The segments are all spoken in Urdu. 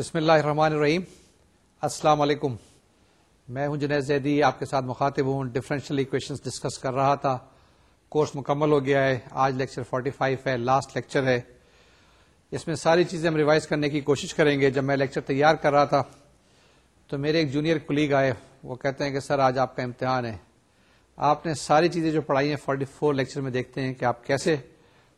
بسم اللہ الرحمن الرحیم۔ السلام علیکم۔ میں ہوں جنید زیدی، آپ کے ساتھ مخاطب ہوں۔ ڈفرینشیل اکویشن ڈسکس کر رہا تھا۔ کورس مکمل ہو گیا ہے۔ آج لیکچر 45 ہے لاسٹ لیکچر ہے۔ اس میں ساری چیزیں ہم ریوائز کرنے کی کوشش کریں گے۔ جب میں لیکچر تیار کر رہا تھا، تو میرے ایک جونیئر کلیگ آئے۔ وہ کہتے ہیں کہ سر، آج آپ کا امتحان ہے۔ آپ نے ساری چیزیں جو پڑھائی ہیں 44 فور لیکچر میں دیکھتے ہیں کہ آپ کیسے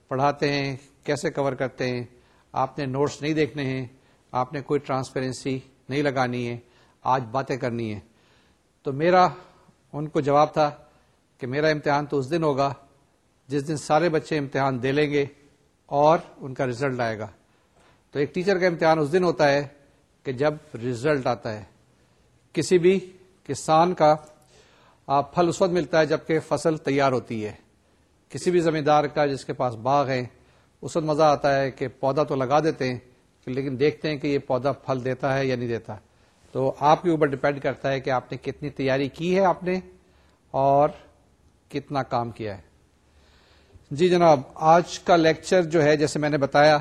پڑھاتے ہیں، کیسے کور کرتے ہیں۔ آپ نے نوٹس نہیں دیکھنے ہیں۔ آپ نے کوئی ٹرانسپیرنسی نہیں لگانی ہے، آج باتیں کرنی ہے تو میرا ان کو جواب تھا کہ میرا امتحان تو اس دن ہوگا، جس دن سارے بچے امتحان دے لیں گے اور ان کا ریزلٹ آئے گا۔ تو ایک ٹیچر کا امتحان اس دن ہوتا ہے کہ جب ریزلٹ آتا ہے۔ کسی بھی کسان کا پھل اس وقت ملتا ہے جبکہ فصل تیار ہوتی ہے۔ کسی بھی زمیندار کا جس کے پاس باغ ہے اس وقت مزہ آتا ہے کہ پودا تو لگا دیتے ہیں لیکن دیکھتے ہیں کہ یہ پودا پھل دیتا ہے یا نہیں دیتا۔ تو آپ کے اوپر ڈپینڈ کرتا ہے کہ آپ نے کتنی تیاری کی ہے آپ نے اور کتنا کام کیا ہے۔ جی جناب، آج کا لیکچر جو ہے، جیسے میں نے بتایا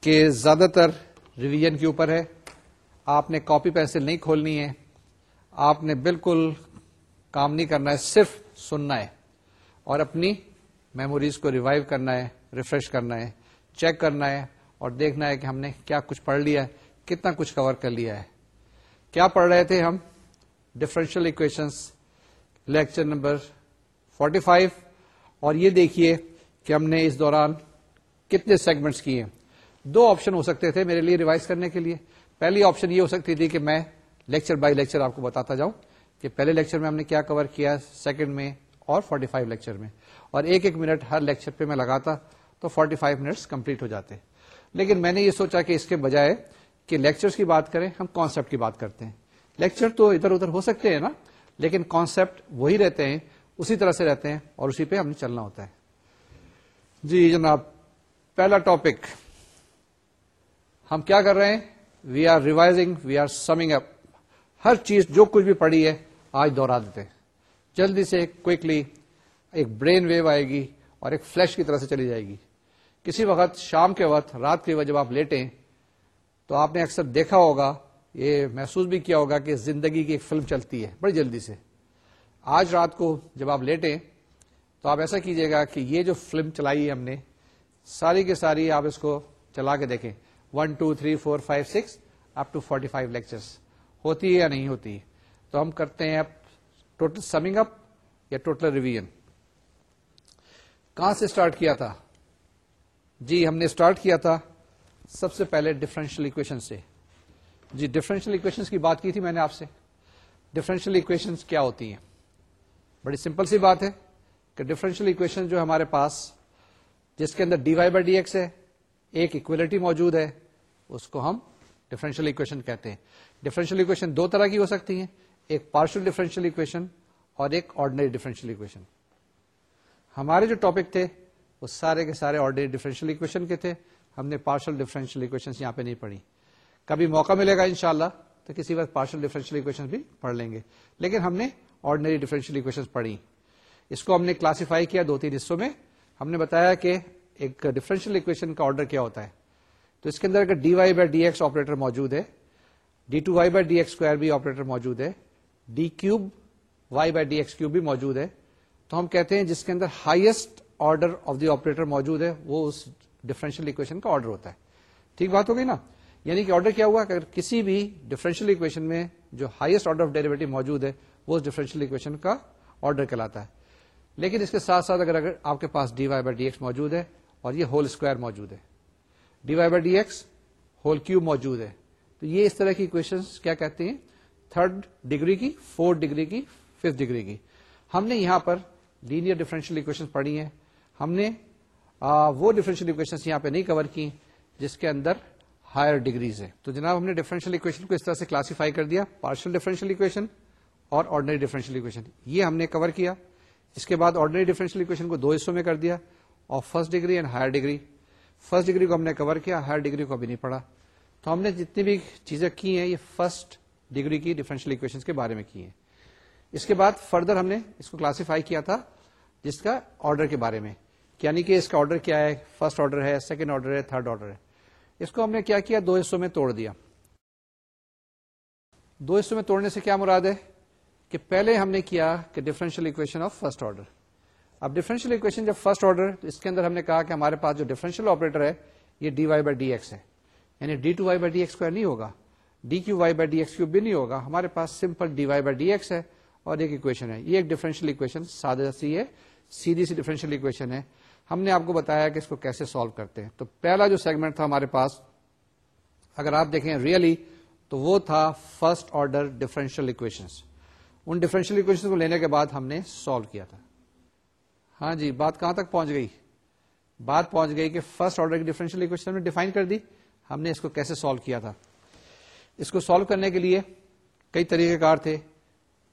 کہ زیادہ تر ریویژن کے اوپر ہے۔ آپ نے کاپی پینسل نہیں کھولنی ہے۔ آپ نے بالکل کام نہیں کرنا ہے، صرف سننا ہے اور اپنی میموریز کو ریوائو کرنا ہے، ریفریش کرنا ہے، چیک کرنا ہے۔ اور دیکھنا ہے کہ ہم نے کیا کچھ پڑھ لیا ہے، کتنا کچھ کور کر لیا ہے۔ کیا پڑھ رہے تھے ہم؟ ڈفرینشیل اکویشنس لیکچر نمبر 45 اور یہ دیکھیے کہ ہم نے اس دوران کتنے سیگمنٹس کیے۔ دو آپشن ہو سکتے تھے میرے لیے ریوائز کرنے کے لیے۔ پہلی آپشن یہ ہو سکتی تھی کہ میں لیکچر بائی لیکچر آپ کو بتاتا جاؤں کہ پہلے لیکچر میں ہم نے کیا کور کیا سیکنڈ میں اور 45 لیکچر میں۔ اور ایک ایک منٹ ہر لیکچر پہ میں لگاتا تو 45 منٹس کمپلیٹ ہو جاتے۔ لیکن میں نے یہ سوچا کہ اس کے بجائے کہ لیکچرز کی بات کریں، ہم کانسیپٹ کی بات کرتے ہیں۔ لیکچر تو ادھر ادھر ہو سکتے ہیں نا، لیکن کانسیپٹ وہی رہتے ہیں، اسی طرح سے رہتے ہیں اور اسی پہ ہم نے چلنا ہوتا ہے۔ جی جناب، پہلا ٹاپک ہم کیا کر رہے ہیں؟ We are revising we are summing up ہر چیز جو کچھ بھی پڑھی ہے، آج دوہرا دیتے ہیں۔ جلدی سے کوکلی ایک برین ویو آئے گی اور ایک فلش کی طرح سے چلی جائے گی۔ کسی وقت شام کے وقت، رات کے وقت جب آپ لیٹیں، تو آپ نے اکثر دیکھا ہوگا، یہ محسوس بھی کیا ہوگا کہ زندگی کی ایک فلم چلتی ہے، بڑی جلدی سے۔ آج رات کو جب آپ لیٹیں، تو آپ ایسا کیجیے گا کہ یہ جو فلم چلائی ہے ہم نے، ساری کے ساری آپ اس کو چلا کے دیکھیں۔ One two three four five six up to forty five lectures ہوتی ہے یا نہیں ہوتی؟ تو ہم کرتے ہیں اب ٹوٹل سمنگ اپ یا ٹوٹل ریویژن کہاں سے اسٹارٹ کیا تھا؟ جی ہم نے اسٹارٹ کیا تھا سب سے پہلے ڈفرینشیل اکویشن سے۔ جی ڈفرینشیل اکویشن کی بات کی تھی میں نے آپ سے۔ ڈفرینشیل اکویشن کیا ہوتی ہیں؟ بڑی سمپل سی بات ہے کہ ڈفرینشیل اکویشن جو ہمارے پاس، جس کے اندر d y by d x ہے، ایک اکویلٹی موجود ہے، اس کو ہم ڈفرینشیل اکویشن کہتے ہیں۔ ڈفرینشیل اکویشن دو طرح کی ہو سکتی ہیں، ایک پارشل ڈفرینشیل اکویشن اور ایک آرڈنری ڈفرینشیل اکویشن ہمارے جو ٹاپک تھے وہ سارے کے سارے آرڈنری ڈفرینشیل اکویشن کے تھے۔ ہم نے پارشل ڈفرینشیل اکویشن یہاں پہ نہیں پڑھی۔ کبھی موقع ملے گا انشاءاللہ تو کسی وقت پارشل ڈفرینشیل اکویشن بھی پڑھ لیں گے۔ لیکن ہم نے آرڈنری ڈفرینشیل اکویشن پڑھی۔ اس کو ہم نے کلاسیفائی کیا دو تین حصوں میں۔ ہم نے بتایا کہ ایک ڈفرینشیل اکویشن کا آرڈر کیا ہوتا ہے۔ تو اس کے اندر اگر d y by d x operator موجود ہے d two y by d x square بھی آپریٹر موجود ہے d cube y by d x cube بھی موجود ہے۔ تو ہم کہتے ہیں جس کے اندر highest order of the operator موجود ہے، وہ اس ڈفرینشیل اکویشن کا آرڈر ہوتا ہے۔ ٹھیک بات ہو گئی نا؟ یعنی کہ آرڈر کیا ہوا؟ کہ اگر کسی بھی ڈفرینشیل اکویشن میں جو ہائیسٹ آرڈر آف ڈیریویٹو موجود ہے، وہ اس ڈفرینشیل اکویشن کا آرڈر کہلاتا ہے۔ لیکن اس کے ساتھ ساتھ اگر اگر آپ کے پاس d y by d x موجود ہے اور یہ ہول اسکوائر موجود ہے۔ D y by d x whole cube موجود ہے۔ تو یہ اس طرح کی اکویشن کیا کہتے ہیں؟ تھرڈ ڈگری کی فورتھ ڈگری کی ففتھ ڈگری کی۔ ہم نے یہاں پر لینئر ڈفرینشیل اکویشن پڑھی ہیں۔ ہم نے وہ ڈفرینشیل اکویشن یہاں پہ نہیں کور کی جس کے اندر ہائر ڈگریز ہے تو جناب، ہم نے ڈفرینشیل اکویشن کو اس طرح سے کلاسیفائی کر دیا پارشل ڈفرینشیل اکویشن اور آرڈنری ڈفرینشیل اکویشن یہ ہم نے کور کیا۔ اس کے بعد آرڈنری ڈفرینشیل اکویشن کو دو حصوں میں کر دیا، اور first degree and higher degree first degree کو ہم نے کور کیا ہائر ڈگری کو ابھی نہیں پڑھا۔ تو ہم نے جتنی بھی چیزیں کی ہیں، یہ فرسٹ ڈگری کی ڈفرینشیل اکویشن کے بارے میں کی ہیں۔ اس کے بعد فردر ہم نے اس کو کلاسیفائی کیا تھا، جس کا آرڈر کے بارے میں۔ یعنی کہ اس کا آرڈر کیا ہے؟ فرسٹ آرڈر ہے سیکنڈ آرڈر ہے تھرڈ آرڈر ہے۔ اس کو ہم نے کیا کیا؟ دو حصوں میں توڑ دیا۔ دو حصوں میں توڑنے سے کیا مراد ہے؟ کہ پہلے ہم نے کیا کہ differential equation of first order اب ڈفرینشیل اکویشن جب فرسٹ آرڈر اس کے اندر ہم نے کہا کہ ہمارے پاس جو ڈفرینشیل آپریٹر ہے، یہ d y by d x ہے۔ یعنی d two y by d x square نہیں ہوگا۔ D cube y by d x cube بھی نہیں ہوگا۔ ہمارے پاس simple d y by d x ہے اور ایک اکویشن ہے۔ یہ ایک ڈفرینشیل اکویشن سادہ سی ہے، سیدھی سی ڈفرینشیل اکویشن ہے۔ ہم نے آپ کو بتایا کہ اس کو کیسے سالو کرتے ہیں۔ تو پہلا جو سیگمنٹ تھا ہمارے پاس، اگر آپ دیکھیں ریئلی تو وہ تھا فرسٹ آرڈر ڈفرینشیل اکویشن ان ڈفرینشیل اکویشن کو لینے کے بعد ہم نے سالو کیا تھا۔ ہاں جی بات کہاں تک پہنچ گئی؟ بات پہنچ گئی کہ فرسٹ آرڈر کی ڈفرینشیل اکویشن ہم نے ڈیفائن کر دی۔ ہم نے اس کو کیسے سالو کیا تھا؟ اس کو سالو کرنے کے لیے کئی طریقے کار تھے۔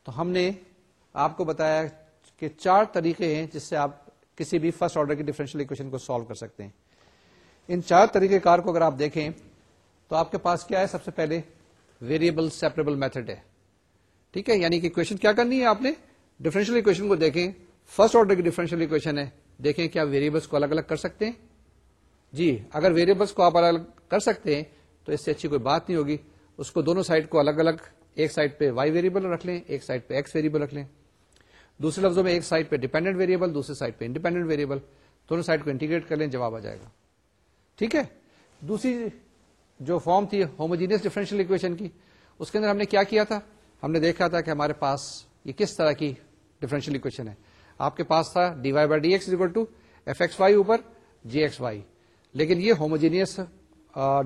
تو ہم نے آپ کو بتایا کہ چار طریقے ہیں جس سے آپ کسی بھی فرسٹ آرڈر کی ڈفرینشیل اکویشن کو سالو کر سکتے ہیں۔ ان چار طریقے کار کو اگر آپ دیکھیں تو آپ کے پاس کیا ہے؟ سب سے پہلے ویریبل سیپریبل میتھڈ ہے۔ ٹھیک ہے؟ یعنی کہ اکویشن کیا کرنی ہے آپ نے؟ ڈفرینشیل اکویشن کو دیکھیں۔ فرسٹ آرڈر کی ڈفرینشیل اکویشن ہے۔ دیکھیں کیا ویریبلس کو الگ الگ کر سکتے ہیں۔ جی اگر ویریبلس کو آپ الگ الگ کر سکتے ہیں تو اس سے اچھی کوئی بات نہیں ہوگی۔ اس کو دونوں سائڈ کو الگ الگ، ایک سائڈ پہ وائی ویریبل رکھ لیں، ایک سائڈ پہ ایکس ویریبل رکھ لیں۔ دوسرے لفظوں میں ایک سائڈ پہ ڈیپینڈنٹ ویریبل دوسرے سائڈ پہ انڈیپینڈنٹ ویریبل دونوں سائڈ کو انٹیگریٹ کر لیں، جواب آ جائے گا۔ ٹھیک ہے؟ دوسری جو فارم تھی ہوموجینس ڈیفرنشیل اکویشن کی، اس کے اندر ہم نے کیا کیا تھا؟ ہم نے دیکھا تھا کہ ہمارے پاس یہ کس طرح کی ڈفرینشیل اکویشن ہے۔ آپ کے پاس تھا d y by d x equal to f x y اوپر جی ایکس وائی لیکن یہ ہوموجینئس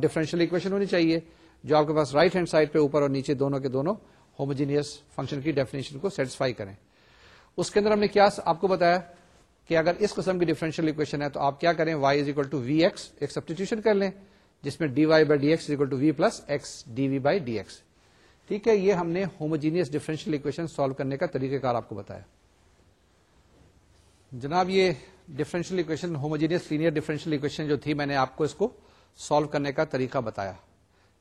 ڈفرینشیل اکویشن ہونی چاہیے، جو آپ کے پاس رائٹ ہینڈ سائڈ پہ اوپر اور نیچے دونوں کے دونوں ہوموجینئس فنکشن کی ڈیفینیشن کو سیٹسفائی کریں۔ اس کے اندر ہم نے کیا آپ کو بتایا کہ اگر اس قسم کی ڈیفرنشیل اکویشن ہے تو آپ کیا کریں؟ Y is equal to v x ایک سبسٹیٹیوشن کر لیں، جس میں d y by d x equal to v plus x d v by d x ٹھیک ہے، یہ ہم نے ہوموجینئس ڈیفرنشیل اکویشن سالو کرنے کا طریقہ کار آپ کو بتایا۔ جناب، یہ differential equation homogeneous linear differential equation جو تھی، میں نے آپ کو اس کو سالو کرنے کا طریقہ بتایا۔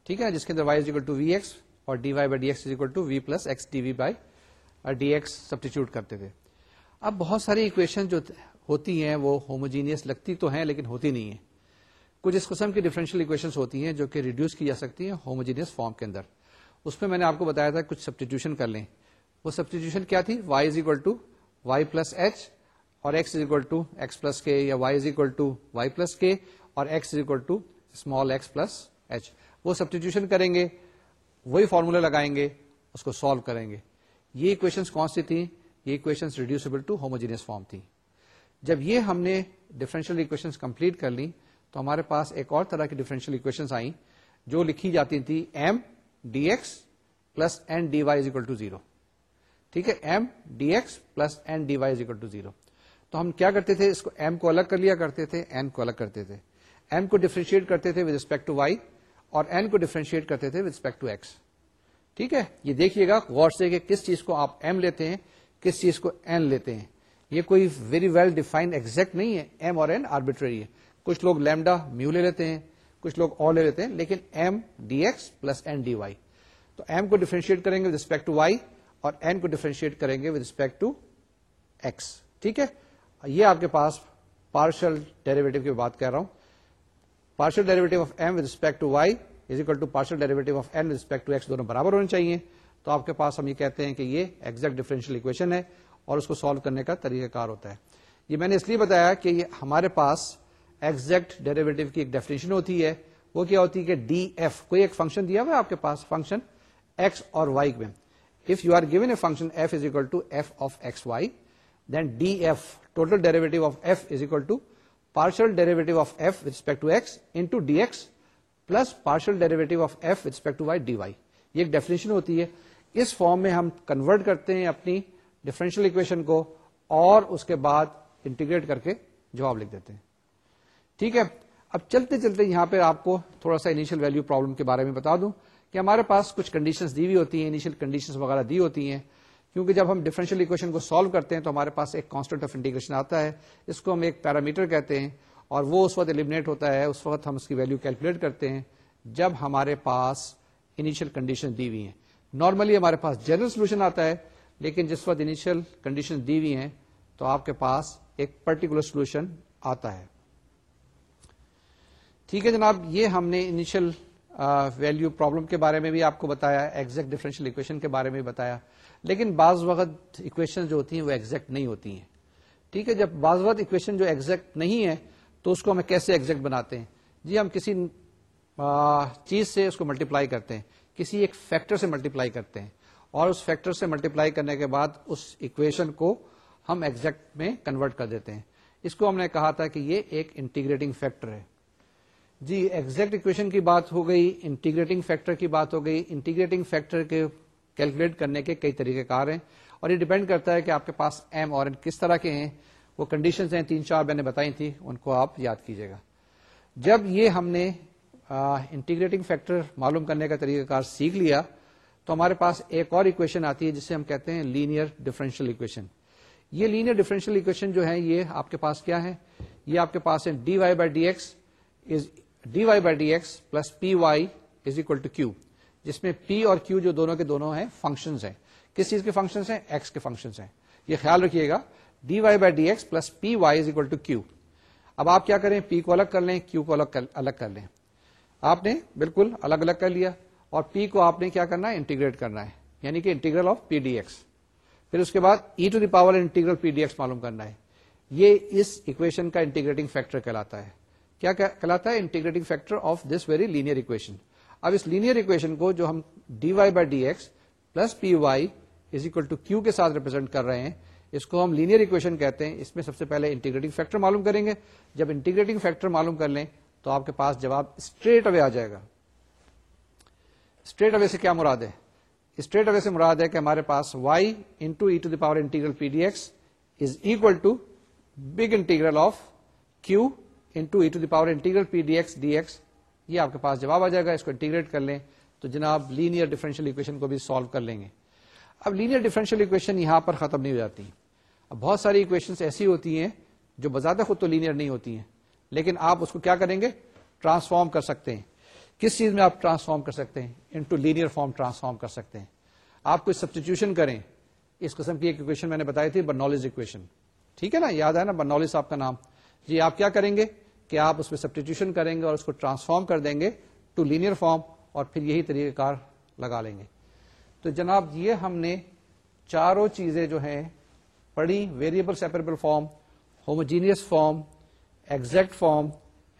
ٹھیک ہے، جس کے اندر y is equal to v x اور d y by d x equal to v plus x d v by d x substitute کرتے تھے۔ اب بہت ساری اکویشن جو ہوتی ہیں وہ ہوموجینئس لگتی تو ہیں لیکن ہوتی نہیں ہے کچھ اس قسم کی ڈفرینشیل اکویشن ہوتی ہیں جو کہ ریڈیوس کی جا سکتی ہیں ہوموجینئس فارم کے اندر۔ اس میں میں نے آپ کو بتایا تھا کچھ سبسٹیٹیوشن کر لیں۔ وہ سبسٹیٹیوشن کیا تھی؟ Y is equal to y plus h اور x is equal to x plus k یا y is equal to y plus k اور x is equal to small x plus h وہ سبسٹیٹیوشن کریں گے، وہی فارمولہ لگائیں گے، اس کو سالو کریں گے۔ یہ اکویشن کون سی تھیں؟ یہ equation reducible to homogeneous form تھی جب یہ ہم نے ڈفرینشیل اکویشن کمپلیٹ کر لی تو ہمارے پاس ایک اور طرح کی ڈفرینشیل اکویشن آئیں، جو لکھی جاتی تھی M d x plus N d y equal to zero ٹھیک ہے؟ M d x plus N d y equal to zero تو ہم کیا کرتے تھے؟ اس کو ایم کو الگ کر لیا کرتے تھے این کو الگ کرتے تھے۔ ایم کو ڈیفرینشیٹ کرتے تھے ود ریسپیکٹ ٹو وائی اور این کو ڈیفرینشیٹ کرتے تھے ود ریسپیکٹ ٹو ایکس ٹھیک ہے؟ یہ دیکھیے گا، غور سے کہ کس چیز کو آپ ایم لیتے ہیں، کس چیز کو این لیتے ہیں۔ یہ کوئی ویری ویل ڈیفائنڈ ایگزیکٹ نہیں ہے ایم اور این آربیٹری ہے۔ کچھ لوگ لیمڈا میو لے لیتے ہیں، کچھ لوگ اور لے لیتے ہیں، لیکن M d x plus N d y تو ایم کو ڈیفرینشیٹ کریں گے ود رسپیکٹ ٹو وائی اور این کو ڈیفرینشیٹ کریں گے ود رسپیکٹ ٹو ایکس ٹھیک ہے؟ یہ آپ کے پاس پارشل ڈیریویٹو کی بات کر رہا ہوں۔ Partial derivative of M with respect to y is equal to partial derivative of N with respect to x دونوں برابر ہونے چاہیے تو آپ کے پاس ہم یہ کہتے ہیں کہ یہ ایگزیکٹ ڈیفرنشیل اکویشن ہے اور اس کو سالو کرنے کا طریقہ کار ہوتا ہے یہ میں نے اس لیے بتایا کہ یہ ہمارے پاس ایگزیکٹ ڈیریویٹو کی ایک ڈیفینیشن ہوتی ہے وہ کیا ہوتی ہے کہ ڈی ایف کوئی ایک فنکشن دیا ہوا ہے آپ کے پاس فنکشن ایکس اور وائی میں if you are given a function f is equal to f of x y then d f total derivative of f is equal to partial derivative of f respect to x into d x plus partial derivative of f respect to y d y یہ ایک ڈیفینیشن ہوتی ہے۔ اس فارم میں ہم کنورٹ کرتے ہیں اپنی ڈفرینشیل اکویشن کو اور اس کے بعد انٹیگریٹ کر کے جواب لکھ دیتے ہیں۔ ٹھیک ہے۔ اب چلتے چلتے یہاں پہ آپ کو تھوڑا سا انیشل ویلو پرابلم کے بارے میں بتا دوں کہ ہمارے پاس کچھ کنڈیشن دی ہوئی ہوتی ہیں انیشل کنڈیشن وغیرہ دی ہوتی ہیں۔ کیونکہ جب ہم ڈفرینشیل اکویشن کو سالو کرتے ہیں تو ہمارے پاس ایک کانسٹنٹ آف انٹیگریشن آتا ہے۔ اس کو ہم ایک پیرامیٹر کہتے ہیں۔ اور وہ اس وقت ایلیمنیٹ ہوتا ہے، اس وقت ہم اس کی ویلو کیلکولیٹ کرتے ہیں جب ہمارے پاس انیشل کنڈیشن دی ہوئی ہیں۔ نارملی ہمارے پاس جنرل سولوشن آتا ہے، لیکن جس وقت انیشل کنڈیشن دی ہوئی ہیں تو آپ کے پاس ایک پرٹیکولر سولوشن آتا ہے۔ ٹھیک ہے جناب، یہ ہم نے انیشل ویلو پرابلم کے بارے میں بھی آپ کو بتایا ایگزیکٹ ڈفرینشیل اکویشن کے بارے میں بتایا۔ لیکن بعض وقت اکویشن جو ہوتی ہیں وہ ایگزیکٹ نہیں ہوتی ہیں۔ ٹھیک ہے، جب بعض وقت اکویشن جو ایگزیکٹ نہیں ہے تو اس کو ہمیں کیسے ایگزیکٹ بناتے ہیں؟ جی ہم کسی چیز سے اس کو ملٹیپلائی کرتے ہیں، کسی ایک فیکٹر سے ملٹیپلائی کرتے ہیں، اور اس فیکٹر سے ملٹیپلائی کرنے کے بعد اس اکویشن کو ہم ایگزیکٹ میں کنورٹ کر دیتے ہیں۔ اس کو ہم نے کہا تھا کہ یہ ایک انٹیگریٹنگ فیکٹر ہے۔ جی ایگزیکٹ اکویشن کی بات ہو گئی انٹیگریٹنگ فیکٹر کی بات ہو گئی۔ انٹیگریٹنگ فیکٹر کے کیلکولیٹ کرنے کے کئی طریقے کار ہیں، اور یہ ڈیپینڈ کرتا ہے کہ آپ کے پاس ایم اور کس طرح کے ہیں۔ وہ کنڈیشنز ہیں، تین چار میں نے بتائی تھی، ان کو آپ یاد کیجیے گا۔ جب یہ ہم نے انٹیگریٹنگ فیکٹر معلوم کرنے کا طریقہ کار سیکھ لیا، تو ہمارے پاس ایک اور اکویشن آتی ہے، جسے ہم کہتے ہیں لینئر ڈفرینشیل اکویشن یہ لینئر ڈفرینشیل اکویشن جو ہے یہ آپ کے پاس کیا ہے یہ آپ کے پاس ہے d y by d x is d y by d x plus p y is equal to q جس میں پی اور کیو جو دونوں کے دونوں ہیں فنکشنز ہیں۔ کس چیز کے فنکشنز ہیں؟ ایکس کے فنکشنز ہیں۔ یہ خیال رکھیے گا۔ D y by d x plus p y is equal to q اب آپ کیا کریں؟ پی کو الگ کر لیں کیو کو الگ کر لیں۔ آپ نے بالکل الگ الگ کر لیا اور پی کو آپ نے کیا کرنا ہے؟ انٹیگریٹ کرنا ہے یعنی کہ integral of p d x پھر اس کے بعد e to the power integral p d x معلوم کرنا ہے۔ یہ اس اکویشن کا انٹیگریٹنگ فیکٹر کہلاتا ہے۔ کیا کہلاتا ہے؟ Integrating factor of this very linear equation اب اس لینئر اکویشن کو جو ہم d y by d x plus p y is equal to q کے ساتھ ریپرزینٹ کر رہے ہیں اس کو ہم لینئر اکویشن کہتے ہیں۔ اس میں سب سے پہلے انٹیگریٹنگ فیکٹر معلوم کریں گے۔ جب انٹیگریٹنگ فیکٹر معلوم کر لیں تو آپ کے پاس جواب اسٹریٹ اوے آ جائے گا۔ اسٹریٹ اوے سے کیا مراد ہے؟ اسٹریٹ اوے سے مراد ہے کہ ہمارے پاس y into e to the power integral p d x is equal to big integral of q into e to the power integral p d x d x یہ آپ کے پاس جواب آ جائے گا۔ اس کو انٹیگریٹ کر لیں۔ تو جناب لینئر ڈیفرنشیل اکویشن کو بھی سالو کر لیں گے۔ اب لینئر ڈیفرنشیل اکویشن یہاں پر ختم نہیں ہو جاتی۔ اب بہت ساری اکویشن ایسی ہوتی ہیں جو بذات خود تو لینئر نہیں ہوتی ہیں، لیکن آپ اس کو کیا کریں گے؟ ٹرانسفارم کر سکتے ہیں۔ کس چیز میں آپ ٹرانسفارم کر سکتے ہیں؟ انٹو لینئر فارم ٹرانسفارم کر سکتے ہیں۔ آپ کوئی سبسٹیٹیوشن کریں، اس قسم کی ایک اکویشن میں نے بتائی تھی برنالج اکویشن ٹھیک ہے نا؟ یاد ہے نا برنالج آپ کا نام؟ جی آپ کیا کریں گے کہ آپ اس میں سبسٹیٹیوشن کریں گے اور اس کو ٹرانسفارم کر دیں گے ٹو لینئر فارم اور پھر یہی طریقہ کار لگا لیں گے۔ تو جناب، یہ ہم نے چاروں چیزیں جو ہیں پڑھی variable separable form homogeneous form exact form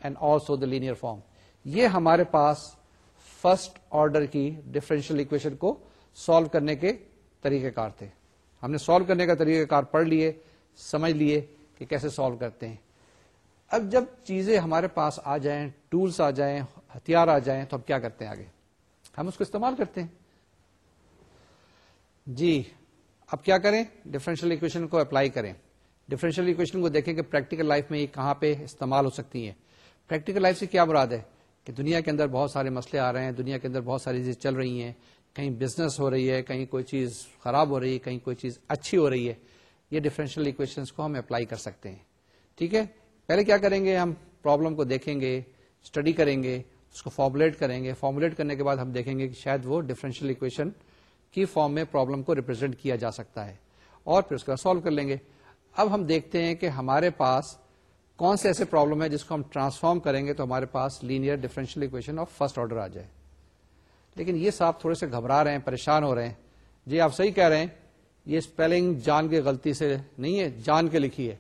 and also the linear form یہ ہمارے پاس فرسٹ آرڈر کی ڈفرینشیل اکویشن کو سالو کرنے کے طریقہ کار تھے۔ ہم نے سالو کرنے کا طریقہ کار پڑھ لیے، سمجھ لیے کہ کیسے سالو کرتے ہیں۔ اب جب چیزیں ہمارے پاس آ جائیں ٹولس آ جائیں، ہتھیار آ جائیں، تو ہم کیا کرتے ہیں آگے؟ ہم اس کو استعمال کرتے ہیں۔ جی اب کیا کریں؟ ڈفرینشیل اکویشن کو اپلائی کریں۔ ڈفرینشیل اکویشن کو دیکھیں کہ پریکٹیکل لائف میں یہ کہاں پہ استعمال ہو سکتی ہیں۔ پریکٹیکل لائف سے کیا مراد ہے؟ کہ دنیا کے اندر بہت سارے مسئلے آ رہے ہیں، دنیا کے اندر بہت ساری چیزیں چل رہی ہیں۔ کہیں بزنس ہو رہی ہے، کہیں کوئی چیز خراب ہو رہی ہے، کہیں کوئی چیز اچھی ہو رہی ہے۔ یہ ڈفرینشیل اکویشن کو ہم اپلائی کر سکتے ہیں۔ ٹھیک ہے؟ پہلے کیا کریں گے؟ ہم پرابلم کو دیکھیں گے اسٹڈی کریں گے، اس کو فارمولیٹ کریں گے۔ فارمولیٹ کرنے کے بعد ہم دیکھیں گے کہ شاید وہ ڈفرینشیل اکویشن کی فارم میں پرابلم کو ریپرزینٹ کیا جا سکتا ہے۔ اور پھر اس کا سالو کر لیں گے۔ اب ہم دیکھتے ہیں کہ ہمارے پاس کون سے ایسے پرابلم ہے جس کو ہم ٹرانسفارم کریں گے تو ہمارے پاس linear differential equation of first order آ جائے۔ لیکن یہ صاحب تھوڑے سے گھبرا رہے ہیں، پریشان ہو رہے ہیں۔ جی آپ صحیح کہہ رہے ہیں، یہ اسپیلنگ جان کی غلطی سے نہیں ہے، جان کے لکھی ہے۔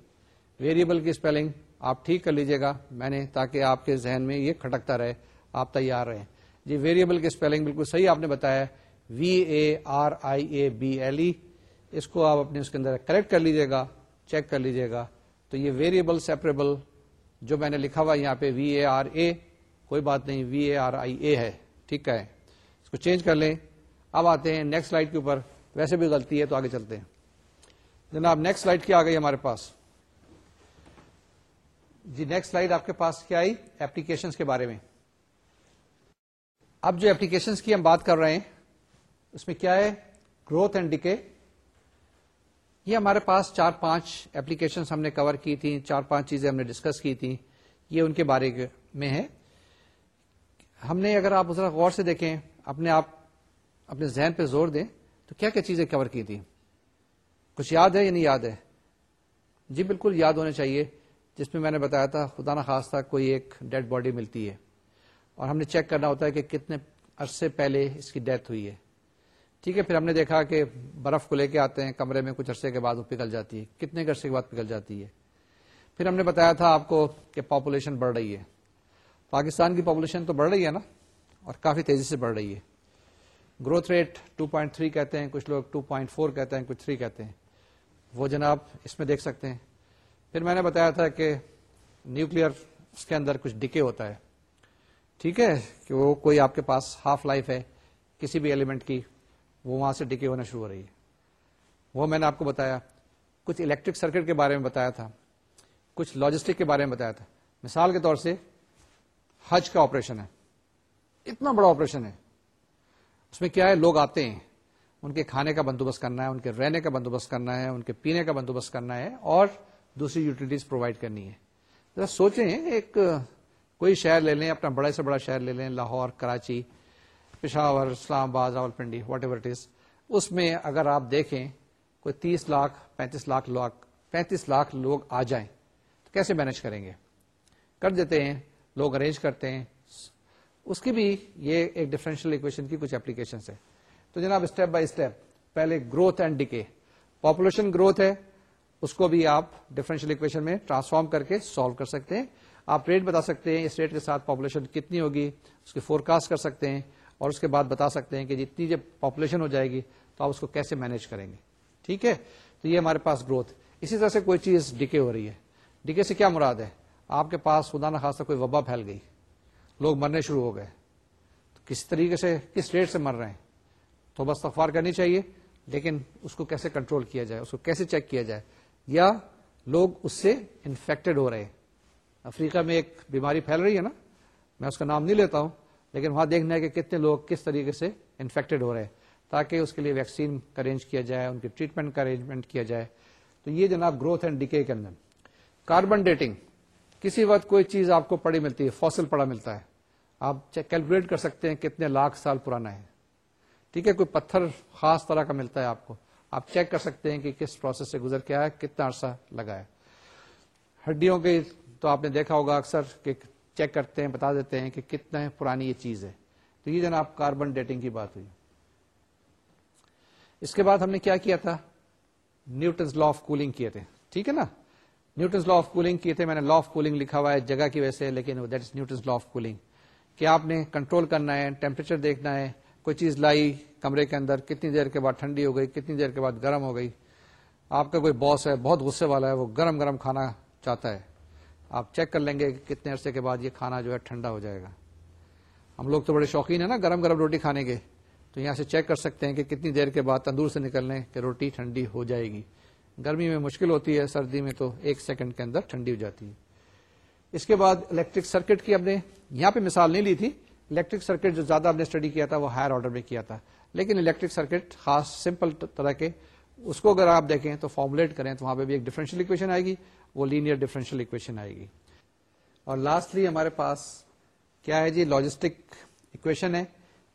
ویریبل کی اسپیلنگ آپ ٹھیک کر لیجیے گا۔ میں نے، تاکہ آپ کے ذہن میں یہ کھٹکتا رہے، آپ تیار رہے جی ویریبل کی اسپیلنگ بالکل صحیح آپ نے بتایا V A R I A B L E اس کو آپ اپنے اس کے اندر کریکٹ کر لیجیے گا چیک کر لیجیے گا. تو یہ ویریبل سیپریبل جو میں نے لکھا ہوا یہاں پہ وی اے آر اے کوئی بات نہیں وی اے آر آئی اے ہے. ٹھیک ہے. اس کو چینج کر لیں. اب آتے ہیں نیکسٹ سلائڈ کے اوپر. ویسے بھی غلطی ہے تو آگے چلتے ہیں. جناب نیکسٹ سلائڈ کیا آ گئی ہمارے پاس؟ جی نیکسٹ سلائڈ آپ کے پاس کیا آئی؟ ایپلیکیشن کے بارے میں. اب جو ایپلیکیشن کی ہم بات کر رہے ہیں اس میں کیا ہے؟ گروتھ اینڈ ڈکے یہ ہمارے پاس چار پانچ ایپلیکیشن ہم نے کور کی تھیں، چار پانچ چیزیں ہم نے ڈسکس کی تھیں، یہ ان کے بارے میں ہے۔ ہم نے اگر آپ ذرا غور سے دیکھیں، اپنے آپ، اپنے ذہن پہ زور دیں تو کیا کیا چیزیں کور کی تھیں؟ کچھ یاد ہے یا نہیں یاد ہے؟ جی بالکل یاد ہونے چاہیے، جس میں میں نے بتایا تھا، خدا نہ خاص تھا کوئی ایک ڈیڈ باڈی ملتی ہے اور ہم نے چیک کرنا ہوتا ہے کہ کتنے عرصے پہلے اس کی ڈیتھ ہوئی ہے۔ ٹھیک ہے، پھر ہم نے دیکھا کہ برف کو لے کے آتے ہیں، کمرے میں کچھ عرصے کے بعد وہ پگھل جاتی ہے۔ کتنے عرصے کے بعد پگھل جاتی ہے؟ پھر ہم نے بتایا تھا آپ کو کہ پاپولیشن بڑھ رہی ہے۔ پاکستان کی پاپولیشن تو بڑھ رہی ہے نا، اور کافی تیزی سے بڑھ رہی ہے۔ گروتھ ریٹ 2.3 کہتے ہیں، کچھ لوگ 2.4 کہتے ہیں، کچھ 3 کہتے ہیں۔ وہ جناب اس میں دیکھ سکتے ہیں۔ پھر میں نے بتایا تھا کہ نیوکلیر اس کے اندر کچھ ڈکے ہوتا ہے۔ ٹھیک ہے کہ وہ کوئی آپ کے پاس ہاف لائف ہے، کسی بھی ایلیمنٹ کی۔ وہ وہاں سے ڈکے ہونا شروع ہو رہی ہے۔ وہ میں نے آپ کو بتایا، کچھ الیکٹرک سرکٹ کے بارے میں بتایا تھا، کچھ لاجسٹک کے بارے میں بتایا تھا۔ مثال کے طور سے، حج کا آپریشن ہے۔ اتنا بڑا آپریشن ہے۔ اس میں کیا ہے؟ لوگ آتے ہیں۔ ان کے کھانے کا بندوبست کرنا ہے، ان کے رہنے کا بندوبست کرنا ہے، ان کے پینے کا بندوبست کرنا ہے اور دوسری یوٹیلیٹیز پرووائڈ کرنی ہے ذرا سوچیں، ایک کوئی شہر لے لیں، اپنا بڑے سے بڑا شہر لے لیں، Lahore, Karachi Peshawar, Islamabad, Rawalpindi whatever it is اس میں اگر آپ دیکھیں کوئی تیس لاکھ، پینتیس لاکھ لوگ، پینتیس لاکھ لوگ آ جائیں، تو کیسے مینج کریں گے؟ کر دیتے ہیں، لوگ ارینج کرتے ہیں، اس کی بھی یہ ایک ڈفرینشیل اکویشن کی کچھ اپلیکیشن ہے تو جناب اسٹیپ بائی اسٹیپ پہلے growth and decay population growth ہے، اس کو بھی آپ ڈفرینشیل اکویشن میں ٹرانسفارم کر کے سالو کر سکتے ہیں۔ آپ ریٹ بتا سکتے ہیں اس ریٹ کے ساتھ پاپولیشن کتنی ہوگی، اس کی فور کاسٹ کر سکتے ہیں۔ اور اس کے بعد بتا سکتے ہیں کہ جتنی جب پاپولیشن ہو جائے گی تو آپ اس کو کیسے مینج کریں گے۔ ٹھیک ہے؟ تو یہ ہمارے پاس گروتھ اسی طرح سے کوئی چیز ڈکے ہو رہی ہے۔ ڈکے سے کیا مراد ہے؟ آپ کے پاس خدا نہ خاصا کوئی وبا پھیل گئی۔ لوگ مرنے شروع ہو گئے۔ تو کس طریقے سے، کس ریٹ سے مر رہے ہیں؟ تو بس تفار کرنی چاہیے، لیکن اس کو کیسے کنٹرول کیا جائے؟ اس کو کیسے چیک کیا جائے؟ یا لوگ اس سے انفیکٹڈ ہو رہے ہیں۔ افریقہ میں ایک بیماری پھیل رہی ہے نا؟ میں اس کا نام نہیں لیتا ہوں لیکن وہاں دیکھنا ہے کہ کتنے لوگ کس طریقے سے انفیکٹڈ ہو رہے ہیں، تاکہ اس کے لیے ویکسین کا ارینج کیا جائے، ان کی ٹریٹمنٹ کا ارینجمنٹ کیا جائے۔ تو یہ جناب گروتھ اینڈ ڈکے کے اندر۔ کاربن ڈیٹنگ کسی وقت کوئی چیز آپ کو پڑی ملتی ہے فوسل پڑا ملتا ہے۔ آپ کیلکولیٹ کر سکتے ہیں کتنے لاکھ سال پرانا ہے۔ ٹھیک ہے، کوئی پتھر خاص طرح کا ملتا ہے آپ کو۔ آپ چیک کر سکتے ہیں کہ کس پروسیس سے گزر کے آیا، کتنا عرصہ لگا ہے۔ ہڈیوں کے تو آپ نے دیکھا ہوگا اکثر کہ چیک کرتے ہیں، بتا دیتے ہیں کہ کتنا پرانی یہ چیز ہے۔ تو یہ جناب کاربن ڈیٹنگ کی بات ہوئی۔ اس کے بعد ہم نے کیا کیا تھا؟ نیوٹنس لا آف کولنگ کیے تھے۔ ٹھیک ہے نا؟ نیوٹنس لا آف کولنگ کیے تھے، میں نے لا آف کولنگ لکھا ہوا ہے، جگہ کی وجہ سے، لیکن that is Newton's law of cooling. کہ آپ نے کنٹرول کرنا ہے، ٹیمپریچر دیکھنا ہے، کوئی چیز لائی کمرے کے اندر، کتنی دیر کے بعد ٹھنڈی ہو گئی، کتنی دیر کے بعد گرم ہو گئی۔ آپ کا کوئی باس ہے، بہت غصے والا ہے، وہ گرم گرم کھانا چاہتا ہے۔ آپ چیک کر لیں گے کہ کتنے عرصے کے بعد یہ کھانا جو ہے ٹھنڈا ہو جائے گا۔ ہم لوگ تو بڑے شوقین ہیں نا گرم گرم روٹی کھانے کے۔ تو یہاں سے چیک کر سکتے ہیں کہ کتنی دیر کے بعد تندور سے نکلنے کہ روٹی ٹھنڈی ہو جائے گی۔ گرمی میں مشکل ہوتی ہے، سردی میں تو ایک سیکنڈ کے اندر ٹھنڈی ہو جاتی ہے۔ اس کے بعد الیکٹرک سرکٹ کی ہم نے یہاں پہ مثال نہیں لی تھی۔ الیکٹرک سرکٹ جو زیادہ ہم نے اسٹڈی کیا تھا وہ ہائر آرڈر میں کیا تھا۔ لیکن الیکٹرک سرکٹ خاص سمپل طرح کے اس کو اگر آپ دیکھیں تو فارمولیٹ کریں تو وہاں پہ بھی ایک ڈفرینشیل اکویشن آئے گی، وہ لینئر ڈفرینشیل اکویشن آئے گی۔ اور لاسٹلی ہمارے پاس کیا ہے جی؟ لاجسٹک اکویشن ہے۔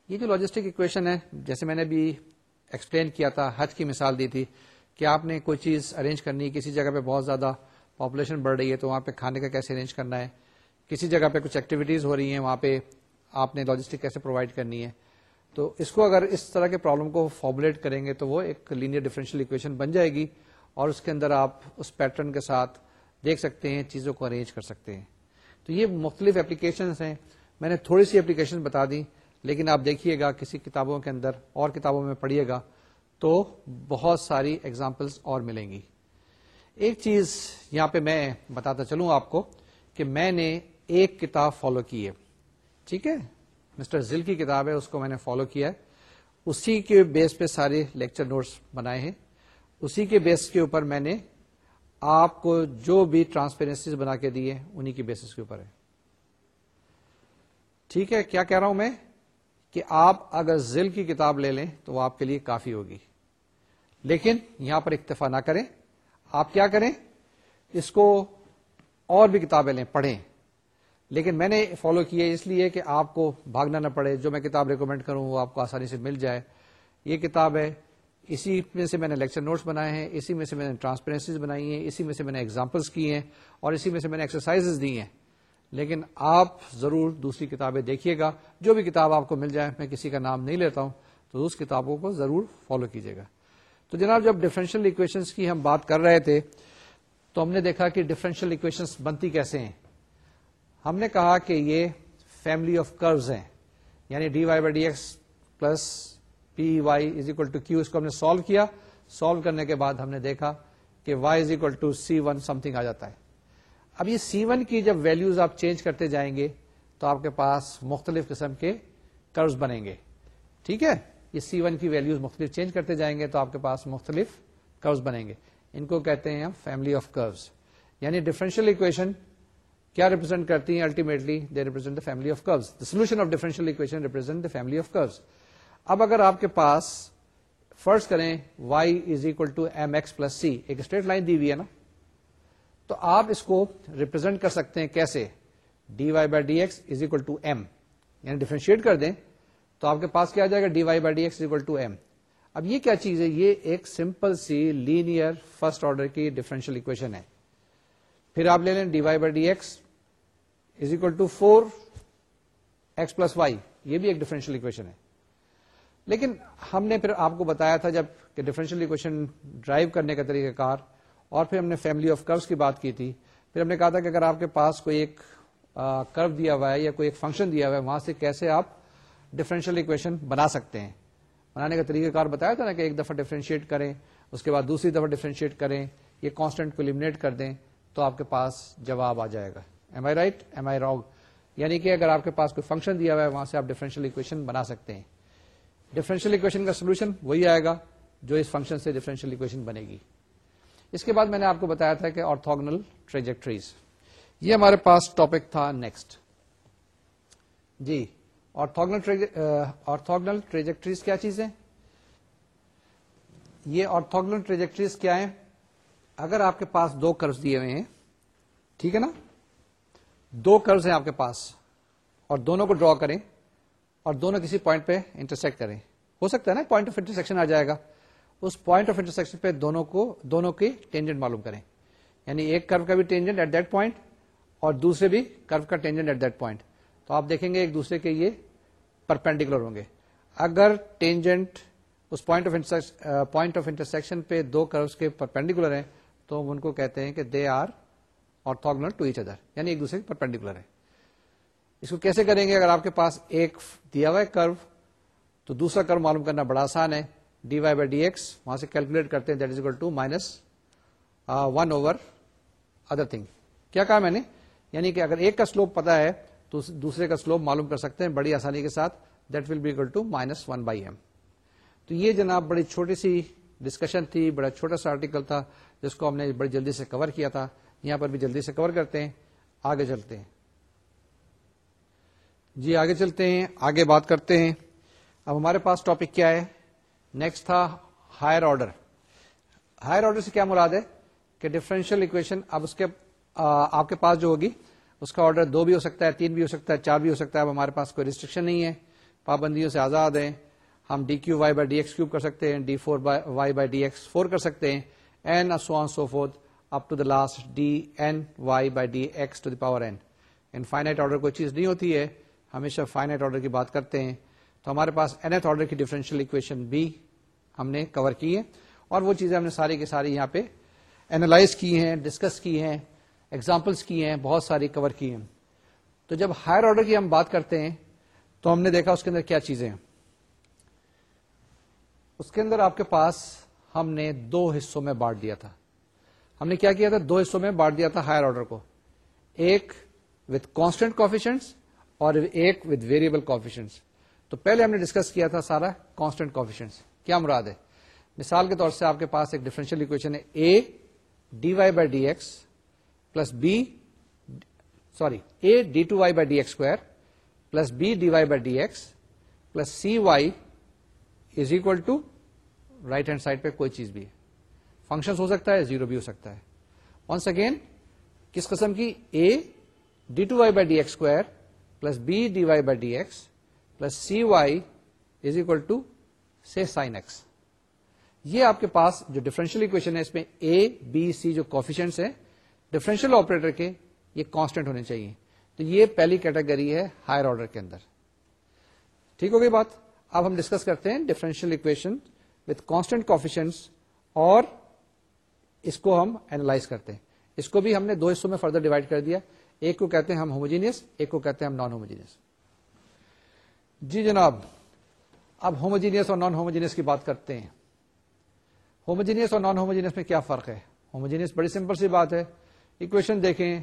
یہ جو لاجسٹک اکویشن ہے، جیسے میں نے بھی ایکسپلین کیا تھا، حج کی مثال دی تھی کہ آپ نے کوئی چیز ارینج کرنی ہے، کسی جگہ پہ بہت زیادہ پاپولیشن بڑھ رہی ہے تو وہاں پہ کھانے کا کیسے ارینج کرنا ہے؟ کسی جگہ پہ کچھ ایکٹیویٹیز ہو رہی ہیں، وہاں پہ آپ نے لاجسٹک کیسے پرووائڈ کرنی ہے؟ تو اس کو اگر اس طرح کے پرابلم کو فارمولیٹ کریں گے تو وہ ایک لینئر ڈیفرنشیل اکویشن بن جائے گی اور اس کے اندر آپ اس پیٹرن کے ساتھ دیکھ سکتے ہیں، چیزوں کو ارینج کر سکتے ہیں۔ تو یہ مختلف اپلیکیشنس ہیں۔ میں نے تھوڑی سی اپلیکیشن بتا دی لیکن آپ دیکھیے گا، کسی کتابوں کے اندر اور کتابوں میں پڑھیے گا تو بہت ساری ایگزامپلس اور ملیں گی۔ ایک چیز یہاں پہ میں بتاتا چلوں آپ کو کہ میں نے ایک کتاب فالو کی ہے۔ ٹھیک ہے؟ مسٹر زل کی کتاب ہے، اس کو میں نے فالو کیا ہے۔ اسی کے بیس پہ سارے لیکچر نوٹس بنائے ہیں۔ اسی کے بیس کے اوپر میں نے آپ کو جو بھی ٹرانسپیرنسی بنا کے دیے، انہی کی بیسس کے اوپر ہے۔ ٹھیک ہے، کیا کہہ رہا ہوں میں؟ کہ آپ اگر ذل کی کتاب لے لیں تو وہ آپ کے لیے کافی ہوگی۔ لیکن یہاں پر اکتفا نہ کریں۔ آپ کیا کریں؟ اس کو اور بھی کتابیں لیں، پڑھیں۔ لیکن میں نے فالو کیا اس لیے کہ آپ کو بھاگنا نہ پڑے، جو میں کتاب ریکمینڈ کروں وہ آپ کو آسانی سے مل جائے۔ یہ کتاب ہے، اسی میں سے میں نے لیکچر نوٹس بنائے ہیں، اسی میں سے میں نے ٹرانسپیرنسیز بنائی ہیں، اسی میں سے میں نے ایگزامپلس کی ہیں اور اسی میں سے میں نے ایکسرسائز دی ہیں۔ لیکن آپ ضرور دوسری کتابیں دیکھیے گا۔ جو بھی کتاب آپ کو مل جائے، میں کسی کا نام نہیں لیتا ہوں، تو اس کتابوں کو ضرور فالو کیجیے گا۔ تو جناب، جب ڈفرینشیل اکویشنس کی ہم بات کر رہے تھے، تو ہم نے دیکھا کہ ڈفرینشیل اکویشنس بنتی کیسے ہیں۔ ہم نے کہا کہ یہ فیملی آف کروز ہیں. یعنی d y by d x plus p y is equal to q اس کو ہم نے سالو کیا. سالو کرنے کے بعد ہم نے دیکھا کہ y is equal to c one something آ جاتا ہے. اب یہ سی ون کی جب ویلوز آپ چینج کرتے جائیں گے تو آپ کے پاس مختلف قسم کے کروز بنیں گے. ٹھیک ہے؟ یہ سی ون کی ویلوز مختلف چینج کرتے جائیں گے تو آپ کے پاس مختلف کروز بنیں گے. ان کو کہتے ہیں فیملی آف کروز یعنی ڈفرینشیل اکویشن کیا ریپرزینٹ کرتی ہیں ultimately they represent the family of curves the solution of differential equation represent the family of curves اب اگر آپ کے پاس فرض کریں y is equal to m x plus c ایک اسٹریٹ لائن دی ہوئی ہے نا؟ تو آپ اس کو ریپرزینٹ کر سکتے ہیں کیسے؟ D y by d x is equal to m یعنی ڈیفرینشیٹ کر دیں تو آپ کے پاس کیا آ جائے گا؟ D y by d x equal to m اب یہ کیا چیز ہے؟ یہ ایک سمپل سی لینئر فرسٹ آرڈر کی ڈفرینشیل اکویشن ہے. پھر آپ لے لیں d y by d x is equal to four x plus y یہ بھی ایک ڈفرینشیل اکویشن ہے۔ لیکن ہم نے پھر آپ کو بتایا تھا جبکہ ڈفرینشیل اکویشن ڈرائیو کرنے کا طریقہ کار اور پھر ہم نے فیملی آف کروس کی بات کی تھی۔ پھر ہم نے کہا تھا کہ اگر آپ کے پاس کوئی ایک کرو دیا ہوا ہے یا کوئی ایک فنکشن دیا ہوا ہے، وہاں سے کیسے آپ ڈفرینشیل اکویشن بنا سکتے ہیں؟ بنانے کا طریقہ کار بتایا تھا نا کہ ایک دفعہ ڈیفرینشیٹ کریں، اس کے بعد دوسری دفعہ ڈیفرینشیٹ کریں، یہ کانسٹنٹ کو المنیٹ کر دیں، تو آپ کے پاس جواب آ جائے گا۔ Am I right am I wrong یعنی کہ اگر آپ کے پاس کوئی فنکشن دیا ہوا ہے، وہاں سے آپ ڈیفرنشیل اکویشن بنا سکتے ہیں۔ ڈفرینشیل اکویشن کا سولوشن وہی آئے گا جو اس فنکشن سے ڈیفرنشیل اکویشن بنے گی۔ اس کے بعد میں نے آپ کو بتایا تھا کہ آرتھوگنل ٹریجیکٹریز یہ ہمارے پاس ٹاپک تھا نیکسٹ جی آرتھوگنل ٹریجیکٹریز کیا چیز ہے یہ آرتھوگنل ٹریجیکٹریز کیا ہے اگر آپ کے پاس دو کرز دیے ہوئے ہیں، ٹھیک ہے نا؟ دو کرز ہیں آپ کے پاس اور دونوں کو ڈرا کریں اور دونوں کسی پوائنٹ پہ انٹرسیکٹ کریں۔ ہو سکتا ہے نا پوائنٹ آف انٹرسیکشن آ جائے گا۔ اس پوائنٹ آف انٹرسیکشن پہ دونوں کو دونوں کی ٹینجنٹ معلوم کریں۔ یعنی ایک کرو کا بھی ٹینجنٹ ایٹ دیٹ پوائنٹ اور دوسرے بھی کرو کا ٹینجنٹ ایٹ دیٹ پوائنٹ تو آپ دیکھیں گے ایک دوسرے کے یہ پرپینڈیکولر ہوں گے۔ اگر tangent us point of point of intersection پہ دو کروز کے پرپینڈیکولر ہیں، تو ہم ان کو کہتے ہیں کہ دے آر اور ٹو ایچ ادر یعنی ایک دوسرے کے پرپینڈیکولر ہے اس کو کیسے کریں گے؟ اگر آپ کے پاس ایک دیا ہوا ہے کرو تو دوسرا کرو معلوم کرنا بڑا آسان ہے. D y by d x وہاں سے کیلکولیٹ کرتے ہیں that is equal to minus one over other thing کیا کہا میں نے؟ یعنی کہ اگر ایک کا سلوپ پتا ہے، تو دوسرے کا سلوپ معلوم کر سکتے ہیں بڑی آسانی کے ساتھ. That will be equal to minus one by m تو یہ جناب بڑی چھوٹی سی ڈسکشن تھی، بڑا چھوٹا سا آرٹیکل تھا، جس کو ہم نے بڑی جلدی سے کور کیا تھا. یہاں پر بھی جلدی سے کور کرتے ہیں، آگے چلتے ہیں۔ جی آگے چلتے ہیں، آگے بات کرتے ہیں۔ اب ہمارے پاس ٹاپک کیا ہے؟ نیکسٹ تھا ہائر آرڈر ہائر آرڈر سے کیا مراد ہے؟ کہ ڈفرینشیل اکویشن اب اس کے آپ کے پاس جو ہوگی، اس کا آرڈر دو بھی ہو سکتا ہے، تین بھی ہو سکتا ہے، چار بھی ہو سکتا ہے۔ اب ہمارے پاس کوئی ریسٹرکشن نہیں ہے۔ پابندیوں سے آزاد ہیں۔ ہم d cube y by d x cube کر سکتے ہیں d four y by d x four کر سکتے ہیں n so on so forth up to the last d n y by d x to the power n infinite order کوئی چیز نہیں ہوتی ہے ہمیشہ فائنائٹ آرڈر کی بات کرتے ہیں تو ہمارے پاس این آرڈر کی ڈیفرنشیل اکویشن بھی ہم نے کور کی ہے اور وہ چیزیں ہم نے ساری کی ساری یہاں پہ اینالائز کی ہیں ڈسکس کی ہیں ایگزامپلس کی ہیں بہت ساری کور کی ہیں تو جب ہائر آرڈر کی ہم بات کرتے ہیں تو ہم نے دیکھا اس کے اندر کیا چیزیں ہیں اس کے اندر آپ کے پاس ہم نے دو حصوں میں بانٹ دیا تھا ہم نے کیا کیا تھا؟ دو حصوں میں بانٹ دیا تھا ہائر آرڈر کو۔ ایک وتھ کانسٹنٹ کوفیشنس اور ایک وتھ ویریبل کوفیشنس تو پہلے ہم نے ڈسکس کیا تھا سارا کانسٹنٹ کوفیشنس کیا مراد ہے؟ مثال کے طور سے آپ کے پاس ایک ڈیفرنشیل اکویشن ہے۔ A d y by d x plus b sorry a d two y by d x square plus b d y by d x plus c y is equal to right hand side پہ کوئی چیز بھی ہے فنکشن ہو سکتا ہے زیرو بھی ہو سکتا ہے. ونس اگین کس قسم کی? A d two y by d x square plus b d y by d x plus c y is equal to c sine x یہ آپ کے پاس جو ڈفرینشیل اکویشن ہے، اس میں اے بی سی جو کوفیشنس ہے ڈفرینشیل آپریٹر کے یہ کانسٹنٹ ہونے چاہیے. تو یہ پہلی کیٹیگری ہے ہائر آرڈر کے اندر. ٹھیک ہو گئی بات؟ اب ہم ڈسکس کرتے ہیں differential equation with constant coefficients اور اس کو ہم اینالائز کرتے ہیں۔ اس کو بھی ہم نے دو حصوں میں فردر ڈیوائڈ کر دیا۔ ایک کو کہتے ہیں ہم ہوموجینئس ایک کو کہتے ہیں ہم نان ہوموجینئس جی جناب، اب ہوموجینئس اور نان ہوموجینئس کی بات کرتے ہیں۔ ہوموجینئس اور نان ہوموجینئس میں کیا فرق ہے؟ ہوموجینئس بڑی سمپل سی بات ہے۔ اکویشن دیکھیں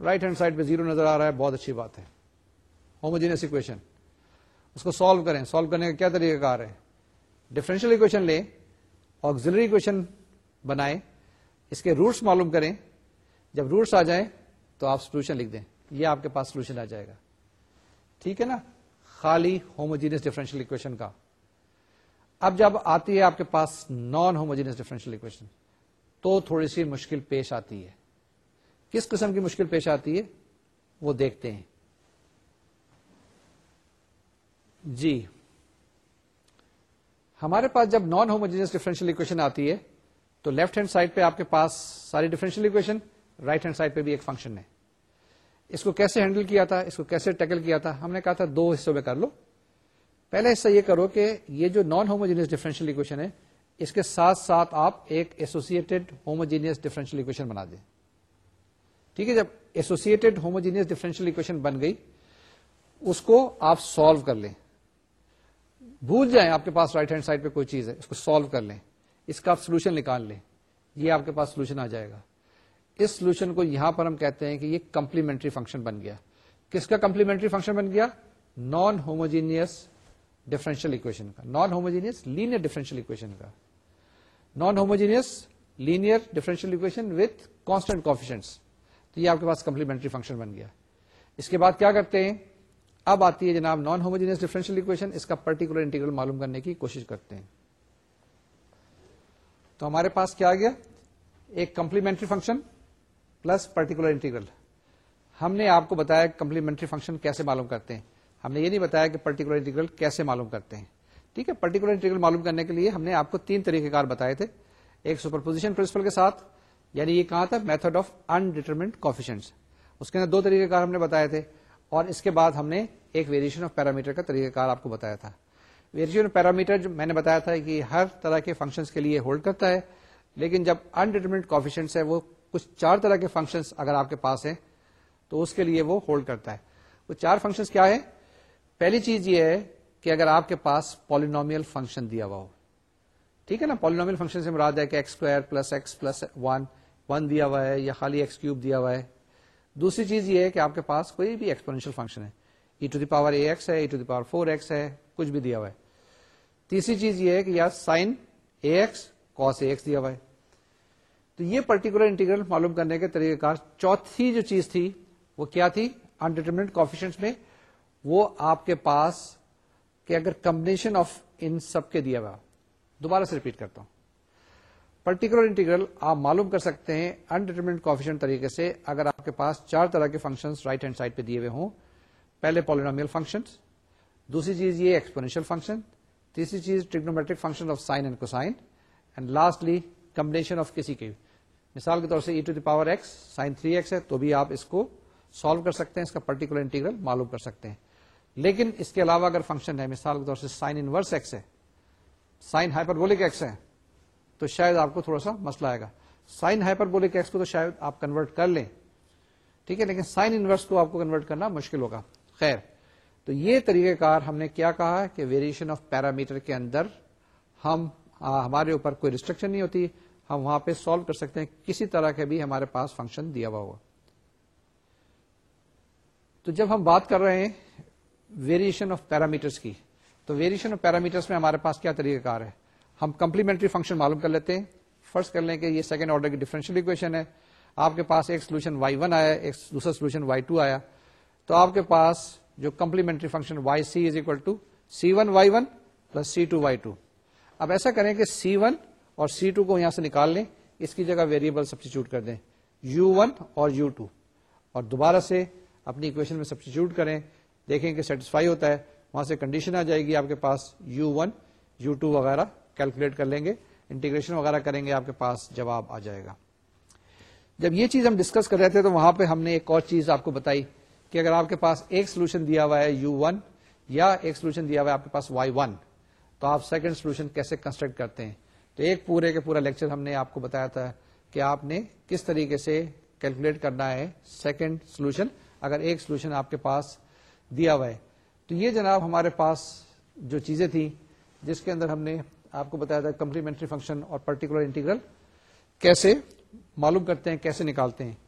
رائٹ ہینڈ سائڈ پہ زیرو نظر آ رہا ہے، بہت اچھی بات ہے۔ ہوموجینس اکویشن اس کو سالو کریں۔ سالو کرنے کا کیا طریقہ کار ہے؟ ڈفرینشیل اکویشن لیں آگزلری اکویشن بنائیں۔ اس کے روٹس معلوم کریں۔ جب روٹس آ جائیں تو آپ سولوشن لکھ دیں۔ یہ آپ کے پاس سولوشن آ جائے گا۔ ٹھیک ہے نا؟ خالی ہوموجینس ڈفرینشیل اکویشن کا۔ اب جب آتی ہے آپ کے پاس نان ہوموجینس ڈفرینشیل اکویشن، تو تھوڑی سی مشکل پیش آتی ہے۔ کس قسم کی مشکل پیش آتی ہے؟ وہ دیکھتے ہیں۔ جی۔ ہمارے پاس جب نان ہوموجینس ڈیفرنشیل اکویشن آتی ہے تو لیفٹ ہینڈ سائڈ پہ آپ کے پاس ساری differential equation right hand side پہ بھی ایک فنکشن ہے۔ اس کو کیسے ہینڈل کیا تھا؟ اس کو کیسے ٹیکل کیا تھا؟ ہم نے کہا تھا دو حصوں میں کر لو۔ پہلا حصہ یہ کرو کہ یہ جو نان ہوموجینس ڈیفرنشیل اکویشن ہے، اس کے ساتھ ساتھ آپ ایک ایسوسیٹڈ ہوموجینئس ڈیفرنشیل اکویشن بنا دیں۔ ٹھیک ہے، جب ایسوسیٹڈ ہوموجینئس ڈیفرنشیل اکویشن بن گئی، اس کو آپ سالو کر لیں۔ بھول جائیں آپ کے پاس رائٹ ہینڈ سائڈ پہ کوئی چیز ہے، اس کو سالو کر لیں۔ اس کا آپ سولوشن نکال لیں۔ یہ آپ کے پاس سولوشن آ جائے گا۔ اس سولوشن کو یہاں پر ہم کہتے ہیں کہ یہ کمپلیمنٹری فنکشن بن گیا۔ کس کا کمپلیمنٹری فنکشن بن گیا؟ نان ہوموجینئس ڈفرینشیل اکویشن کا۔ Non homogeneous linear differential equation کا۔ Non homogeneous linear differential equation with constant coefficients تو یہ آپ کے پاس کمپلیمنٹری فنکشن بن گیا۔ اس کے بعد کیا کرتے ہیں؟ اب آتی ہے جناب نان ہوموجینس ڈیفرنشیل اکویشن اس کا پرٹیکولر انٹیگرل معلوم کرنے کی کوشش کرتے ہیں۔ تو ہمارے پاس کیا آ گیا؟ ایک complementary function plus particular integral ہم نے آپ کو بتایا کمپلیمنٹری فنکشن کیسے معلوم کرتے ہیں۔ ہم نے یہ نہیں بتایا کہ پرٹیکولر انٹیگرل کیسے معلوم کرتے ہیں۔ ٹھیک ہے؟ پرٹیکولر انٹیگرل معلوم کرنے کے لیے ہم نے آپ کو تین طریقے کار بتائے تھے۔ ایک سپر پوزیشن پرنسپل کے ساتھ یعنی یہ کہاں تھا؟ میتھڈ آف انڈیٹرمنٹ کوفیشنس اس کے اندر دو طریقے کار ہم نے بتائے تھے اور اس کے بعد ہم نے ایک ویریشن آف پیرامیٹر کا طریقہ کار آپ کو بتایا تھا۔ ویریشن پیرامیٹر جو میں نے بتایا تھا کہ ہر طرح کے فنکشنس کے لیے ہولڈ کرتا ہے، لیکن جب انڈیٹرمنٹ کوفیشنس ہے وہ کچھ چار طرح کے فنکشنس اگر آپ کے پاس ہیں، تو اس کے لیے وہ ہولڈ کرتا ہے۔ وہ چار فنکشنس کیا ہے پہلی چیز یہ ہے کہ اگر آپ کے پاس پالینومیل فنکشن دیا ہوا ہو، ٹھیک ہے نا؟ پالینومیل فنکشن سے مراد ہے کہ x square plus x plus one one دیا ہوا ہے یا خالی ایکس کیوب دیا ہوا ہے۔ دوسری چیز یہ ہے کہ آپ کے پاس کوئی بھی ایکسپورینشیل فنکشن ہے۔ E to the power a x ہے e to the power four x ہے، کچھ بھی دیا ہوا ہے۔ تیسری چیز یہ ہے کہ یا sine a x cos a x دیا ہوا ہے۔ تو یہ پرٹیکولر انٹیگرل معلوم کرنے کے طریقہ کار چوتھی جو چیز تھی، وہ کیا تھی؟ انڈیٹرمنٹ کوفیشنٹ میں وہ آپ کے پاس کہ اگر کمبنیشن آف ان سب کے دیا ہوا، دوبارہ سے ریپیٹ کرتا ہوں۔ پرٹیکولر انٹیگرل آپ معلوم کر سکتے ہیں انڈیٹرمنٹ کوفیشن طریقے سے اگر آپ کے پاس چار طرح کے فنکشن رائٹ ہینڈ سائڈ پہ دیے ہوئے ہوں۔ پہلے پالینومیل فنکشن دوسری چیز یہ ایکسپونیشل فنکشن تیسری چیز trigonometric function of sine and cosine and lastly combination of کسی کی مثال کے طور سے e to the power x sine three x ہے، تو بھی آپ اس کو سالو کر سکتے ہیں، اس کا پرٹیکولر انٹیگرل معلوم کر سکتے ہیں۔ لیکن اس کے علاوہ اگر فنکشن ہے، مثال کے طور سے سائن انورس ایکس ہے سائن ہائپربولک ایکس ہے، تو شاید آپ کو تھوڑا سا مسئلہ آئے گا۔ سائن ہائپر بولک ایکس کو تو شاید آپ کنورٹ کر لیں۔ ٹھیک ہے، لیکن سائن انورس کو آپ کو کنورٹ کرنا مشکل ہوگا۔ خیر۔ تو یہ طریقہ کار ہم نے کیا کہا کہ ویریشن آف پیرامیٹر کے اندر ہم ہمارے اوپر کوئی ریسٹرکشن نہیں ہوتی، ہم وہاں پہ سالو کر سکتے ہیں، کسی طرح کے بھی ہمارے پاس فنکشن دیا ہوا ہوا تو جب ہم بات کر رہے ہیں ویریشن آف پیرامیٹرس کی، تو ویریشن آف پیرامیٹرس میں ہمارے پاس کیا طریقہ کار ہے؟ ہم کمپلیمنٹری فنکشن معلوم کر لیتے ہیں۔ فرسٹ کر لیں کہ یہ سیکنڈ آرڈر کی ڈیفرنشیل اکویشن ہے۔ آپ کے پاس ایک سولوشن وائی ون آیا، ایک دوسرا سولوشن وائی ٹو آیا۔ تو آپ کے پاس جو complementary function y c is equal to c one y one plus c two y two. اب ایسا کریں کہ سی ون اور سی ٹو کو یہاں سے نکال لیں، اس کی جگہ ویریبل سبسٹیچیوٹ کر دیں۔ یو ون اور یو ٹو۔ اور دوبارہ سے اپنی اکویشن میں سبسٹیچیوٹ کریں، دیکھیں کہ سیٹسفائی ہوتا ہے، وہاں سے کنڈیشن آ جائے گی آپ کے پاس یو ون، یو ٹو وغیرہ کیلکولیٹ کر لیں گے انٹیگریشن وغیرہ کریں گے، آپ کے پاس جواب آ جائے گا۔ جب یہ چیز ہم ڈسکس کر رہے تھے تو وہاں پہ ہم نے ایک اور چیز آپ کو بتائی۔ کہ اگر آپ کے پاس ایک سولوشن دیا ہوا ہے یو ون یا ایک سولوشن دیا ہوا ہے آپ کے پاس وائی ون تو آپ سیکنڈ سولوشن کیسے کنسٹرکٹ کرتے ہیں؟ تو ایک پورے کے پورا لیکچر ہم نے آپ کو بتایا تھا کہ آپ نے کس طریقے سے کیلکولیٹ کرنا ہے سیکنڈ سولوشن اگر ایک سولوشن آپ کے پاس دیا ہوا ہے۔ تو یہ جناب ہمارے پاس جو چیزیں تھیں، جس کے اندر ہم نے آپ کو بتایا تھا کمپلیمنٹری فنکشن اور پرٹیکولر انٹیگرل کیسے معلوم کرتے ہیں، کیسے نکالتے ہیں۔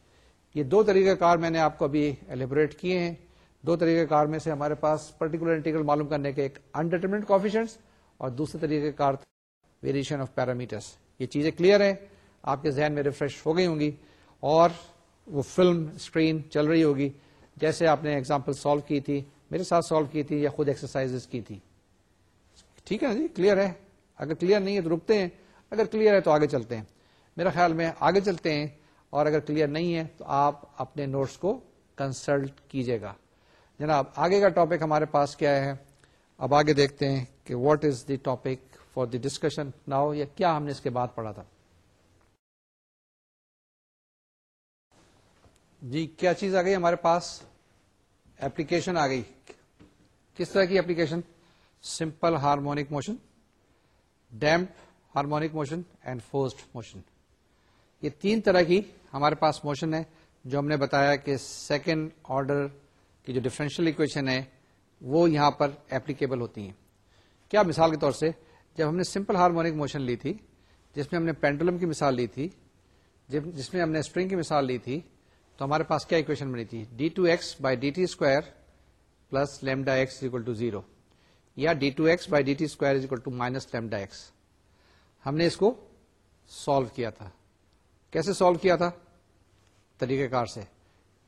یہ دو طریقہ کار میں نے آپ کو ابھی ایلیبوریٹ کیے ہیں۔ دو طریقہ کار میں سے ہمارے پاس پرٹیکولر انٹیگرل معلوم کرنے کے ایک انڈرٹرمنٹ کافیشنس اور دوسرے طریقہ کار ویریشن آف پیرامیٹرس یہ چیزیں کلیئر ہیں۔ آپ کے ذہن میں ریفریش ہو گئی ہوں گی اور وہ فلم اسکرین چل رہی ہوگی۔ جیسے آپ نے ایگزامپل سالو کی تھی، میرے ساتھ سالو کی تھی یا خود ایکسرسائز کی تھی۔ ٹھیک ہے نا جی؟ کلیئر ہے۔ اگر کلیئر نہیں ہے تو رکتے ہیں۔ اگر کلیئر ہے تو آگے چلتے ہیں۔ میرا خیال میں آگے چلتے ہیں۔ اور اگر کلیئر نہیں ہے تو آپ اپنے نوٹس کو کنسلٹ کیجیے گا۔ جناب، آگے کا ٹاپک ہمارے پاس کیا ہے؟ اب آگے دیکھتے ہیں کہ what is the topic for the discussion now یا کیا ہم نے اس کے بعد پڑھا تھا؟ جی کیا چیز آ گئی ہمارے پاس؟ ایپلیکیشن آ گئی۔ کس طرح کی application simple harmonic motion damp harmonic motion and forced motion یہ تین طرح کی ہمارے پاس موشن ہے، جو ہم نے بتایا کہ سیکنڈ آرڈر کی جو ڈفرینشیل اکویشن ہے، وہ یہاں پر اپلیکیبل ہوتی ہیں۔ کیا مثال کے طور سے، جب ہم نے سمپل ہارمونک موشن لی تھی، جس میں ہم نے پینڈولم کی مثال لی تھی جس میں ہم نے اسپرنگ کی مثال لی تھی، تو ہمارے پاس کیا اکویشن بنی تھی؟ D two x by d t square plus lambda x equal to zero یا d two x by d t square equal to minus lambda x ہم نے اس کو سالو کیا تھا۔ کیسے سالو کیا تھا؟ طریقہ کار سے۔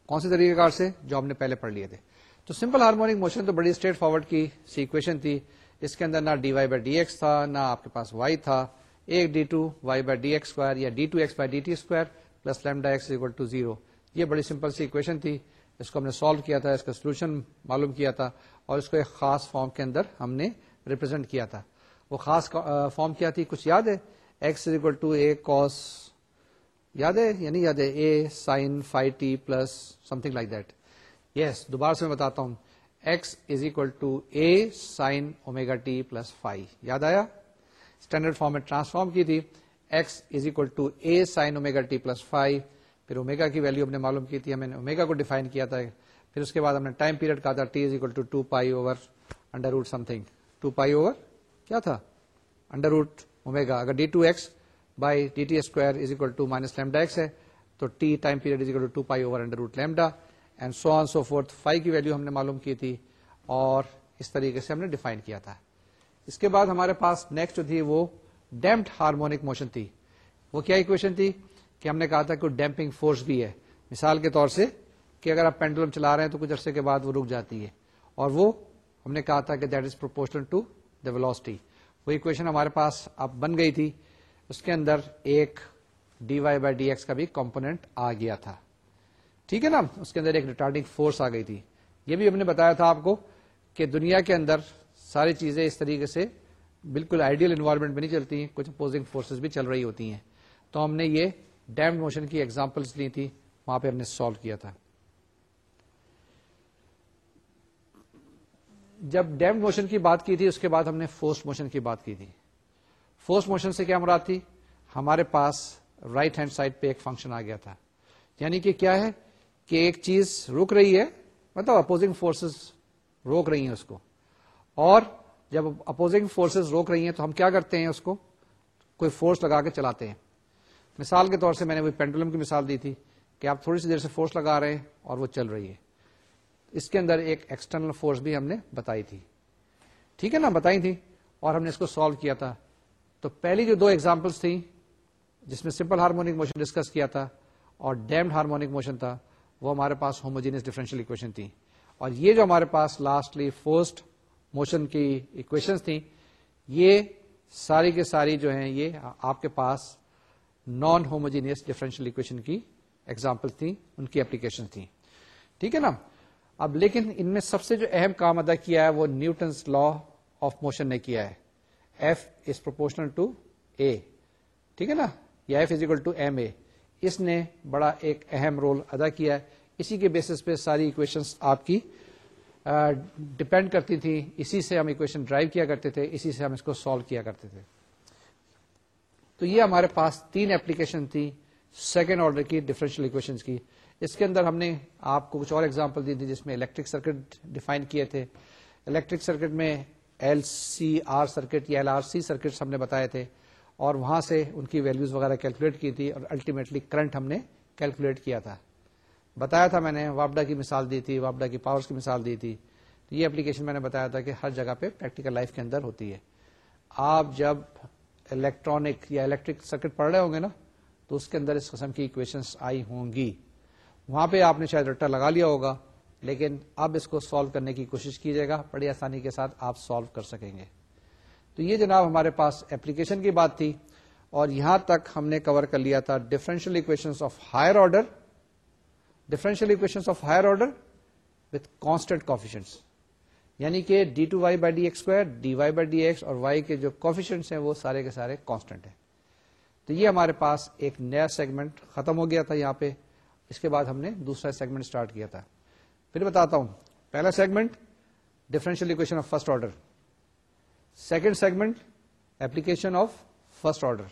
کون سے طریقہ کار سے؟ جو ہم نے پہلے پڑھ لیے تھے۔ تو سمپل ہارمونک موشن تو بڑی اسٹریٹ فارورڈ کی سیکویشن تھی۔ اس کے اندر نہ d y by d x تھا، نہ آپ کے پاس وائی تھا۔ ایک d two y by d x square یا d two x by d t square plus lambda x equal to zero یہ بڑی سمپل سی اکویشن تھی۔ اس کو ہم نے سالو کیا تھا، اس کا سولوشن معلوم کیا تھا۔ اور اس کو ایک خاص فارم کے اندر ہم نے ریپرزینٹ کیا تھا۔ وہ خاص فارم کیا تھی؟ کچھ یاد ہے؟ X equal to a cos یاد ہے یا نہیں یاد ہے A sine five T plus something like that yes دوبارہ سے میں بتاتا ہوں. X is equal to A sine omega T plus five یاد آیا؟ اسٹینڈرڈ فارم میں ٹرانسفارم کی تھی. X is equal to A sine omega T plus five پھر اومیگا کی ویلو ہم نے معلوم کی تھی. ہم نے اومیگا کو ڈیفائن کیا تھا. پھر اس کے بعد ہم نے ٹائم پیریڈ کہا تھا. T is equal to to pi over under root some thing to pi over کیا تھا؟ انڈر روٹ اومیگا اگر D two x by d t square is equal to minus lambda x ہے تو T time period is equal to pi over under root lambda and so on so forth five کی ویلو ہم نے معلوم کی تھی اور اس طریقے سے ہم نے ڈیفائن کیا تھا اس کے بعد ہمارے پاس نیکسٹ جو تھی وہ ڈیمپڈ ہارمونک موشن تھی وہ کیا اکویشن تھی کہ ہم نے کہا تھا کہ ڈیمپنگ فورس بھی ہے مثال کے طور سے کہ اگر آپ پینڈولم چلا رہے ہیں تو کچھ عرصے کے بعد وہ رک جاتی ہے اور وہ ہم نے کہا تھا کہ that is proportional to the velocity وہ اکویشن ہمارے پاس اب بن گئی تھی اس کے اندر ایک d y by d x کا بھی کمپونیٹ آ گیا تھا۔ ٹھیک ہے نا؟ اس کے اندر ایک ریٹارڈنگ فورس آ گئی تھی۔ یہ بھی ہم نے بتایا تھا آپ کو کہ دنیا کے اندر ساری چیزیں اس طریقے سے بالکل آئیڈیل انوائرمنٹ میں نہیں چلتی ہیں، کچھ اپوزنگ فورسز بھی چل رہی ہوتی ہیں۔ تو ہم نے یہ ڈیم موشن کی ایگزامپلس لی تھی، وہاں پہ ہم نے سالو کیا تھا۔ جب ڈیم موشن کی بات کی تھی، اس کے بعد ہم نے فورس موشن کی بات کی تھی۔ فورس موشن سے کیا مراد تھی؟ ہمارے پاس رائٹ ہینڈ سائڈ پہ ایک فنکشن آ گیا تھا۔ یعنی کہ کیا ہے؟ کہ ایک چیز رک رہی ہے مطلب اپوزنگ فورسز روک رہی ہیں اس کو۔ اور جب اپوزنگ فورسز روک رہی ہیں تو ہم کیا کرتے ہیں اس کو؟ کوئی فورس لگا کے چلاتے ہیں۔ مثال کے طور سے میں نے وہ پینڈولم کی مثال دی تھی کہ آپ تھوڑی سی دیر سے فورس لگا رہے ہیں اور وہ چل رہی ہے۔ اس کے اندر ایک ایکسٹرنل فورس بھی ہم نے بتائی تھی۔ ٹھیک ہے نا؟ بتائی تھی اور ہم نے اس کو سالو کیا تھا۔ تو پہلی جو دو ایگزامپلس تھیں، جس میں سمپل ہارمونک موشن ڈسکس کیا تھا اور ڈیمڈ ہارمونک موشن تھا، وہ ہمارے پاس ہوموجینس ڈیفرنشیل اکویشن تھی اور یہ جو ہمارے پاس لاسٹلی فورسٹ موشن کی اکویشن تھیں، یہ ساری کے ساری جو ہیں، یہ آپ کے پاس نان ہوموجینس ڈیفرنشیل اکویشن کی ایگزامپل تھیں، ان کی اپلیکیشن تھیں۔ ٹھیک ہے نا؟ اب لیکن ان میں سب سے جو اہم کام ادا کیا ہے، وہ نیوٹنس لا آف موشن نے کیا ہے۔ F is proportional to A ٹھیک ہے نا؟ یا f is equal to m a اس نے بڑا ایک اہم رول ادا کیا ہے۔ اسی کے بیسس پہ ساری اکویشن آپ کی ڈپینڈ کرتی تھی اسی سے ہم اکویشن ڈرائیو کیا کرتے تھے۔ اسی سے ہم اس کو سالو کیا کرتے تھے۔ تو یہ ہمارے پاس تین ایپلیکیشن تھی سیکنڈ آرڈر کی ڈفرینشیل اکویشن کی۔ اس کے اندر ہم نے آپ کو کچھ اور ایگزامپل دی تھی جس میں الیکٹرک سرکٹ ڈیفائن کیے تھے۔ الیکٹرک سرکٹ میں ایل سی آر سرکٹ یا ایل آر سی سرکٹ ہم نے بتائے تھے اور وہاں سے ان کی ویلوز وغیرہ کیلکولیٹ کی تھی اور الٹیمیٹلی کرنٹ ہم نے کیلکولیٹ کیا تھا۔ بتایا تھا میں نے واپڈا کی مثال دی تھی واپڈا کی پاورز کی مثال دی تھی۔ تو یہ اپلیکیشن میں نے بتایا تھا کہ ہر جگہ پہ پریکٹیکل لائف کے اندر ہوتی ہے۔ آپ جب الیکٹرانک یا الیکٹرک سرکٹ پڑھ رہے ہوں گے نا، تو اس کے اندر اس قسم کی اکویشنس آئی ہوں گی۔ وہاں پہ آپ نے شاید رٹا لگا لیا ہوگا۔ لیکن اب اس کو سالو کرنے کی کوشش کیجیے گا، بڑی آسانی کے ساتھ آپ سالو کر سکیں گے۔ تو یہ جناب ہمارے پاس ایپلیکیشن کی بات تھی، اور یہاں تک ہم نے کور کر لیا تھا differential equation of higher order differential equation of higher order with constant coefficients یعنی کہ d two y by d x square d y by d x اور وائی کے جو کوفیشنس ہیں وہ سارے کے سارے کانسٹنٹ ہیں۔ تو یہ ہمارے پاس ایک نیا سیگمنٹ ختم ہو گیا تھا یہاں پہ۔ اس کے بعد ہم نے دوسرا سیگمنٹ اسٹارٹ کیا تھا۔ پھر بتاتا ہوں۔ پہلا segment differential equation of first order second segment application of first order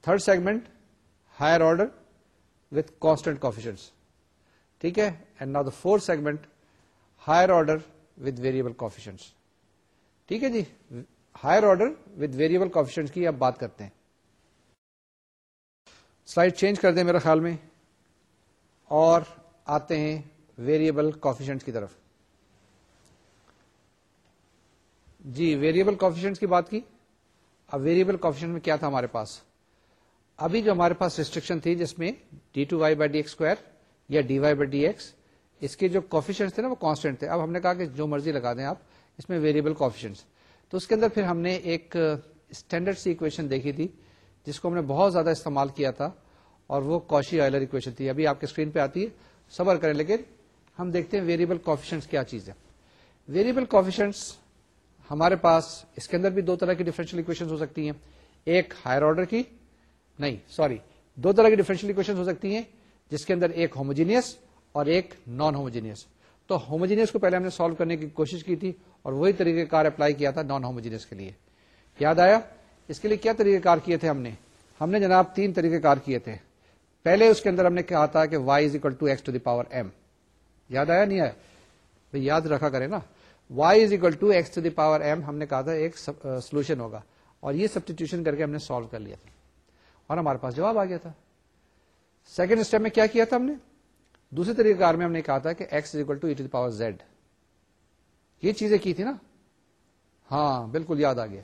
third segment higher order with constant coefficients ٹھیک ہے؟ And now the fourth segment higher order with variable coefficients ٹھیک ہے جی؟ Higher order with variable coefficients کی اب بات کرتے ہیں۔ سلائڈ چینج کر دیں میرے خیال میں۔ اور آتے ہیں ویریبل کوفیشنٹ کی طرف۔ جی ویریبل کوفیشنٹ کی بات کی۔ اب ویریبل کوفیشنٹ میں کیا تھا ہمارے پاس؟ ابھی جو ہمارے پاس ریسٹرکشن تھی جس میں d two y by d x square یا d y by d x اس کے جو کوفیشنٹ تھے نا وہ کانسٹینٹ تھے۔ اب ہم نے کہا کہ جو مرضی لگا دیں آپ، اس میں ویریبل کوفیشنٹ تو اس کے اندر پھر ہم نے ایک اسٹینڈرڈ سی اکویشن دیکھی تھی، جس کو ہم نے بہت زیادہ استعمال کیا تھا اور وہ کوشی آئلر اکویشن تھی۔ ابھی آپ کے اسکرین پہ آتی ہے، صبر کریں، لیکن ہم دیکھتے ہیں ویریبل کوفیشنٹس کیا چیز ہے ویریبل کوفیشنٹس ہمارے پاس اس کے اندر بھی دو طرح کی ڈفرینشیل اکویشن ہو سکتی ہیں۔ ایک ہائر آرڈر کی، نہیں سوری دو طرح کی ڈفرینشیل اکویشن ہو سکتی ہیں، جس کے اندر ایک ہوموجینئس اور ایک نان ہوموجینئس تو ہوموجینئس کو پہلے ہم نے سالو کرنے کی کوشش کی تھی اور وہی طریقہ کار اپلائی کیا تھا نان ہوموجینئس کے لیے۔ یاد آیا؟ اس کے لیے کیا طریقہ کار کیے تھے ہم نے؟ ہم نے جناب تین طریقہ کار کیے تھے۔ پہلے اس کے اندر ہم نے کہا تھا کہ y is equal to x to the power m یاد آیا؟ نہیں آیا. بھائی یاد رکھا کرے نا. Y is equal to x to the power m ہم نے کہا تھا ایک سولوشن ہوگا. اور یہ سبسٹیٹیوشن کر کے ہم نے سالو کر لیا تھا. اور ہمارے پاس جواب آ گیا تھا. سیکنڈ اسٹیپ میں کیا کیا تھا ہم نے؟ دوسری طریقے کار میں ہم نے کہا تھا کہ x is equal to e to the power z یہ چیزیں کی تھی نا؟ ہاں بالکل یاد آ گیا.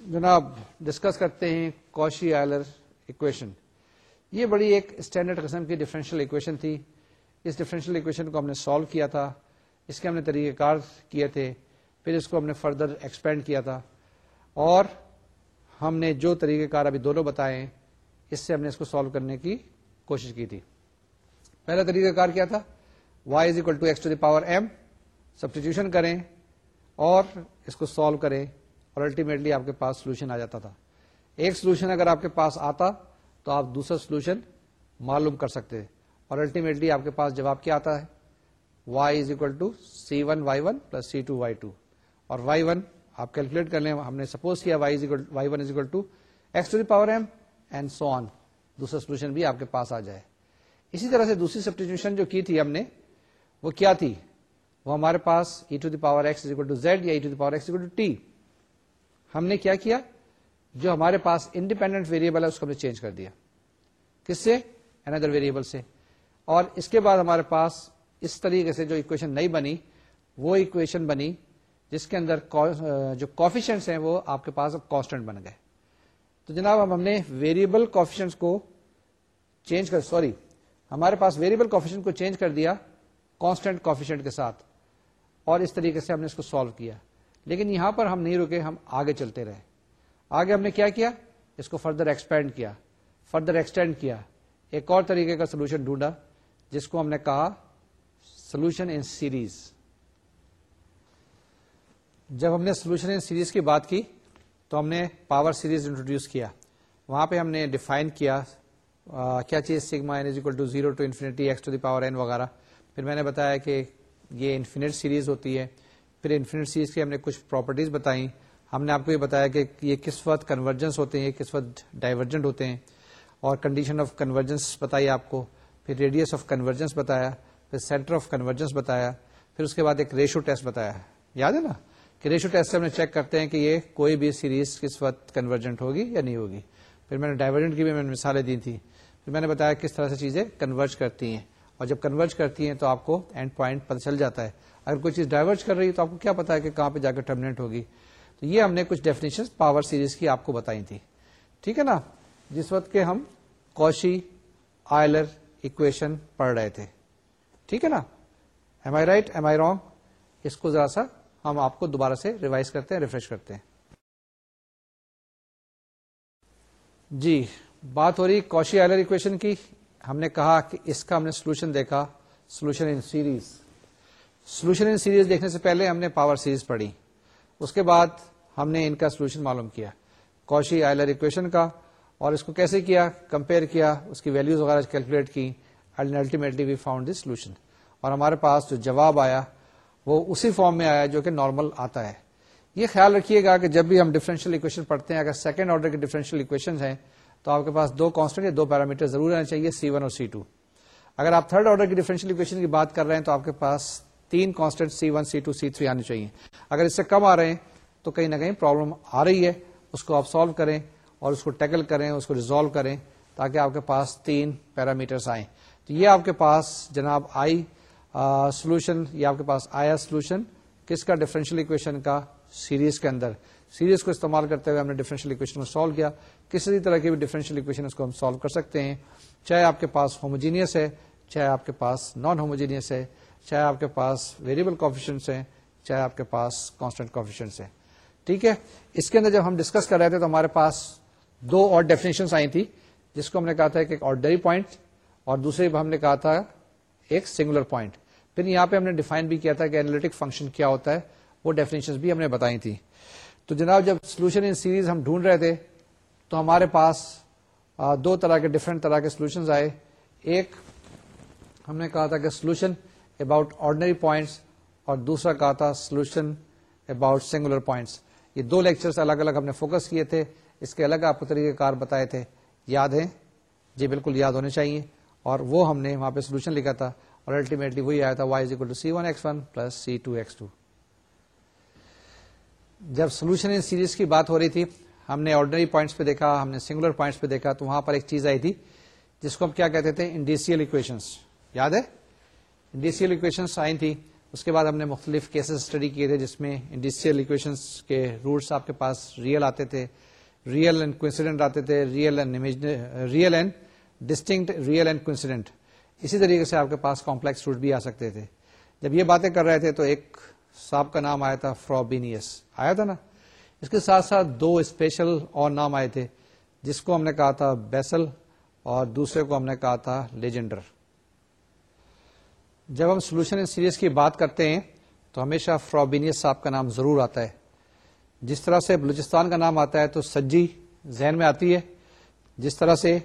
جناب ڈسکس کرتے ہیں کوشی آئلر اکویشن یہ بڑی ایک اسٹینڈرڈ قسم کی ڈفرینشیل اکویشن تھی۔ اس ڈفرینشیل اکویشن کو ہم نے سالو کیا تھا۔ اس کے ہم نے طریقہ کار کیے تھے۔ پھر اس کو ہم نے فردر ایکسپینڈ کیا تھا۔ اور ہم نے جو طریقہ کار ابھی دونوں بتائے اس سے ہم نے اس کو سالو کرنے کی کوشش کی تھی۔ پہلا طریقہ کار کیا تھا؟ Y is equal to x to the power m substitution کریں اور اس کو سالو کریں اور الٹیمیٹلی آپ کے پاس سولوشن آ جاتا تھا۔ ایک سولوشن اگر آپ کے پاس آتا تو آپ دوسرا سولوشن معلوم کر سکتے اور الٹیمیٹلی آپ کے پاس جواب کیا آتا ہے؟ Y is equal to c one y one plus c two y two اور وائی ون آپ کیلکولیٹ کر لیں، ہم نے سپوز کیا y one is equal to x to the power m and so on دوسرا سولوشن بھی آپ کے پاس آ جائے۔ اسی طرح سے دوسری سبسٹیٹیوشن جو کی تھی ہم نے، وہ کیا تھی؟ وہ ہمارے پاس e to the power x equal to z یا e to the power x equal to t ہم نے کیا کیا؟ جو ہمارے پاس انڈیپینڈنٹ ویریبل ہے، اس کو ہم نے چینج کر دیا۔ کس سے؟ اندر ویریبل سے۔ اور اس کے بعد ہمارے پاس اس طریقے سے جو اکویشن نہیں بنی، وہ اکویشن بنی جس کے اندر جو کوفیشنس ہیں، وہ آپ کے پاس اب کانسٹنٹ بن گئے۔ تو جناب، اب ہم نے ویریبل کوفیشنس کو چینج کر سوری ہمارے پاس ویریبل کوفیشن کو چینج کر دیا کانسٹنٹ کوفیشنٹ کے ساتھ۔ اور اس طریقے سے ہم نے اس کو سالو کیا۔ لیکن یہاں پر ہم نہیں رکے، ہم آگے چلتے رہے۔ آگے ہم نے کیا کیا؟ اس کو فردر ایکسپینڈ کیا فردر ایکسٹینڈ کیا۔ ایک اور طریقے کا سولوشن ڈھونڈا، جس کو ہم نے کہا سولوشن ان سیریز جب ہم نے سولوشن ان سیریز کی بات کی، تو ہم نے پاور سیریز انٹروڈیوس کیا۔ وہاں پہ ہم نے ڈیفائن کیا کیا چیز sigma n is equal to zero to infinity x to the power n وغیرہ۔ پھر میں نے بتایا کہ یہ انفینٹ سیریز ہوتی ہے۔ پھر انفینٹ سیریز کی ہم نے کچھ پراپرٹیز بتائی ہم نے آپ کو یہ بتایا کہ یہ کس وقت کنورجنس ہوتے ہیں کس وقت ڈائیورجنٹ ہوتے ہیں۔ اور کنڈیشن آف کنورجنس بتائی آپ کو، پھر ریڈیس آف کنورجنس بتایا، پھر سینٹر آف کنورجنس بتایا، پھر اس کے بعد ایک ریشو ٹیسٹ بتایا۔ یاد ہے نا؟ کہ ریشو ٹیسٹ سے ہم نے چیک کرتے ہیں کہ یہ کوئی بھی سیریز کس وقت کنورجنٹ ہوگی یا نہیں ہوگی۔ پھر میں نے ڈائیورجنٹ کی بھی میں نے مثالیں دی تھی پھر میں نے بتایا کس طرح سے چیزیں کنورج کرتی ہیں۔ اور جب کنورج کرتی ہیں تو آپ کو اینڈ پوائنٹ پتہ چل جاتا ہے۔ اگر کوئی چیز ڈائیورج کر رہی ہے تو آپ کو کیا پتا ہے کہ کہاں پہ جا کے ٹرمنیٹ ہوگی۔ یہ ہم نے کچھ ڈیفینیشن پاور سیریز کی آپ کو بتائی تھی۔ ٹھیک ہے نا؟ جس وقت کے ہم کوشی آئلر اکویشن پڑھ رہے تھے۔ ٹھیک ہے نا؟ Am I right am I wrong اس کو ذرا سا ہم آپ کو دوبارہ سے ریوائز کرتے ہیں ریفریش کرتے ہیں۔ جی بات ہو رہی کوشی آئلر اکویشن کی۔ ہم نے کہا کہ اس کا ہم نے سولوشن دیکھا solution in series solution in series دیکھنے سے پہلے ہم نے پاور سیریز پڑھی۔ اس کے بعد ہم نے ان کا سولوشن معلوم کیا۔ کوشی آئلر اکویشن کا اور اس کو کیسے کیا؟ کمپیئر کیا، اس کی ویلوز وغیرہ کیلکولیٹ کی ultimately we found the solution اور ہمارے پاس جو جواب آیا، وہ اسی فارم میں آیا جو کہ نارمل آتا ہے۔ یہ خیال رکھیے گا کہ جب بھی ہم ڈفرینشیل اکویشن پڑھتے ہیں، اگر سیکنڈ آرڈر کے ڈفرینشیل اکویشن ہیں، تو آپ کے پاس دو کانسٹنٹ یا دو پیرامیٹر ضرور رہنا چاہیے سی ون اور سی ٹو اگر آپ تھرڈ آرڈر کی ڈیفرنشیل اکویشن کی بات کر رہے ہیں، تو آپ کے پاس تین constant c one c two c three آنے چاہیے۔ اگر اس سے کم آ رہے ہیں تو کہیں نہ کہیں پرابلم آ رہی ہے۔ اس کو آپ سالو کریں اور اس کو ٹیکل کریں، اس کو ریزالو کریں تاکہ آپ کے پاس تین پیرامیٹرس آئیں۔ تو یہ آپ کے پاس جناب آئی سولوشن یا آپ کے پاس آیا سولوشن کس کا ڈفرینشیل اکویشن کا؟ سیریز کے اندر۔ سیریز کو استعمال کرتے ہوئے ہم نے ڈفرینشیل اکویشن کو سالو کیا۔ کسی طرح کی بھی ڈفرینشیل اکویشن اس کو ہم سالو کر سکتے ہیں۔ چاہے آپ کے پاس ہوموجینئس ہے، چاہے آپ کے پاس نان ہوموجینئس ہے، چاہے آپ کے پاس ویریبل کوفیشنس ہیں، چاہے آپ کے پاس کانسٹنٹ کوفیشنس ہیں۔ ٹھیک ہے؟ اس کے اندر جب ہم ڈسکس کر رہے تھے تو ہمارے پاس دو اور ڈیفینیشن آئی تھی جس کو ہم نے کہا تھا کہ ایک آرڈری پوائنٹ اور دوسرے ہم نے کہا تھا ایک سنگولر پوائنٹ پھر یہاں پہ ہم نے ڈیفائن بھی کیا تھا کہ اینالٹک فنکشن کیا ہوتا ہے، وہ ڈیفینیشن بھی ہم نے بتائی تھی تو جناب، جب سولوشن ان سیریز ہم ڈھونڈ رہے تھے، تو ہمارے پاس دو طرح کے ڈفرینٹ طرح کے سولوشن آئے۔ ایک ہم نے کہا تھا کہ سولوشن اباؤٹ آرڈنری پوائنٹس اور دوسرا کہا تھا سولوشن اباؤٹ سنگولر پوائنٹس یہ دو لیکچرز الگ الگ ہم نے فوکس کیے تھے۔ اس کے الگ آپ کو طریقہ کار بتائے تھے۔ یاد ہے جی بالکل یاد ہونے چاہیے۔ اور وہ ہم نے وہاں پہ سولوشن لکھا تھا اور الٹیمیٹلی وہی آیا تھا y two c one x one plus c two x two جب سولوشن ان سیریز کی بات ہو رہی تھی، ہم نے آرڈنری پوائنٹس پہ دیکھا، ہم نے سنگولر پوائنٹس پہ دیکھا، تو وہاں پر ایک چیز آئی تھی، جس کو ہم کیا کہتے تھے؟ انڈیسیل اکویشنس یاد ہے؟ انڈیسیل اکویشنس آئی تھی اس کے بعد ہم نے مختلف کیسز اسٹڈی کیے تھے جس میں انڈیسیل اکویشنس کے روٹس آپ کے پاس ریئل آتے تھے ریئل اینڈ کوئنسیڈنٹ آتے تھے real and real and distinct real and coincident اسی طریقے سے آپ کے پاس کمپلیکس روٹ بھی آ سکتے تھے. جب یہ باتیں کر رہے تھے تو ایک صاحب کا نام آیا تھا فرابینیس آیا تھا نا؟ اس کے ساتھ ساتھ دو اسپیشل اور نام آئے تھے، جس کو ہم نے کہا تھا بیسل اور دوسرے کو ہم نے کہا تھا لیجنڈر جب ہم سولوشن ان سیریز کی بات کرتے ہیں، تو ہمیشہ فرابینیس صاحب کا نام ضرور آتا ہے۔ جس طرح سے بلوچستان کا نام آتا ہے، تو سجی ذہن میں آتی ہے۔ جس طرح سے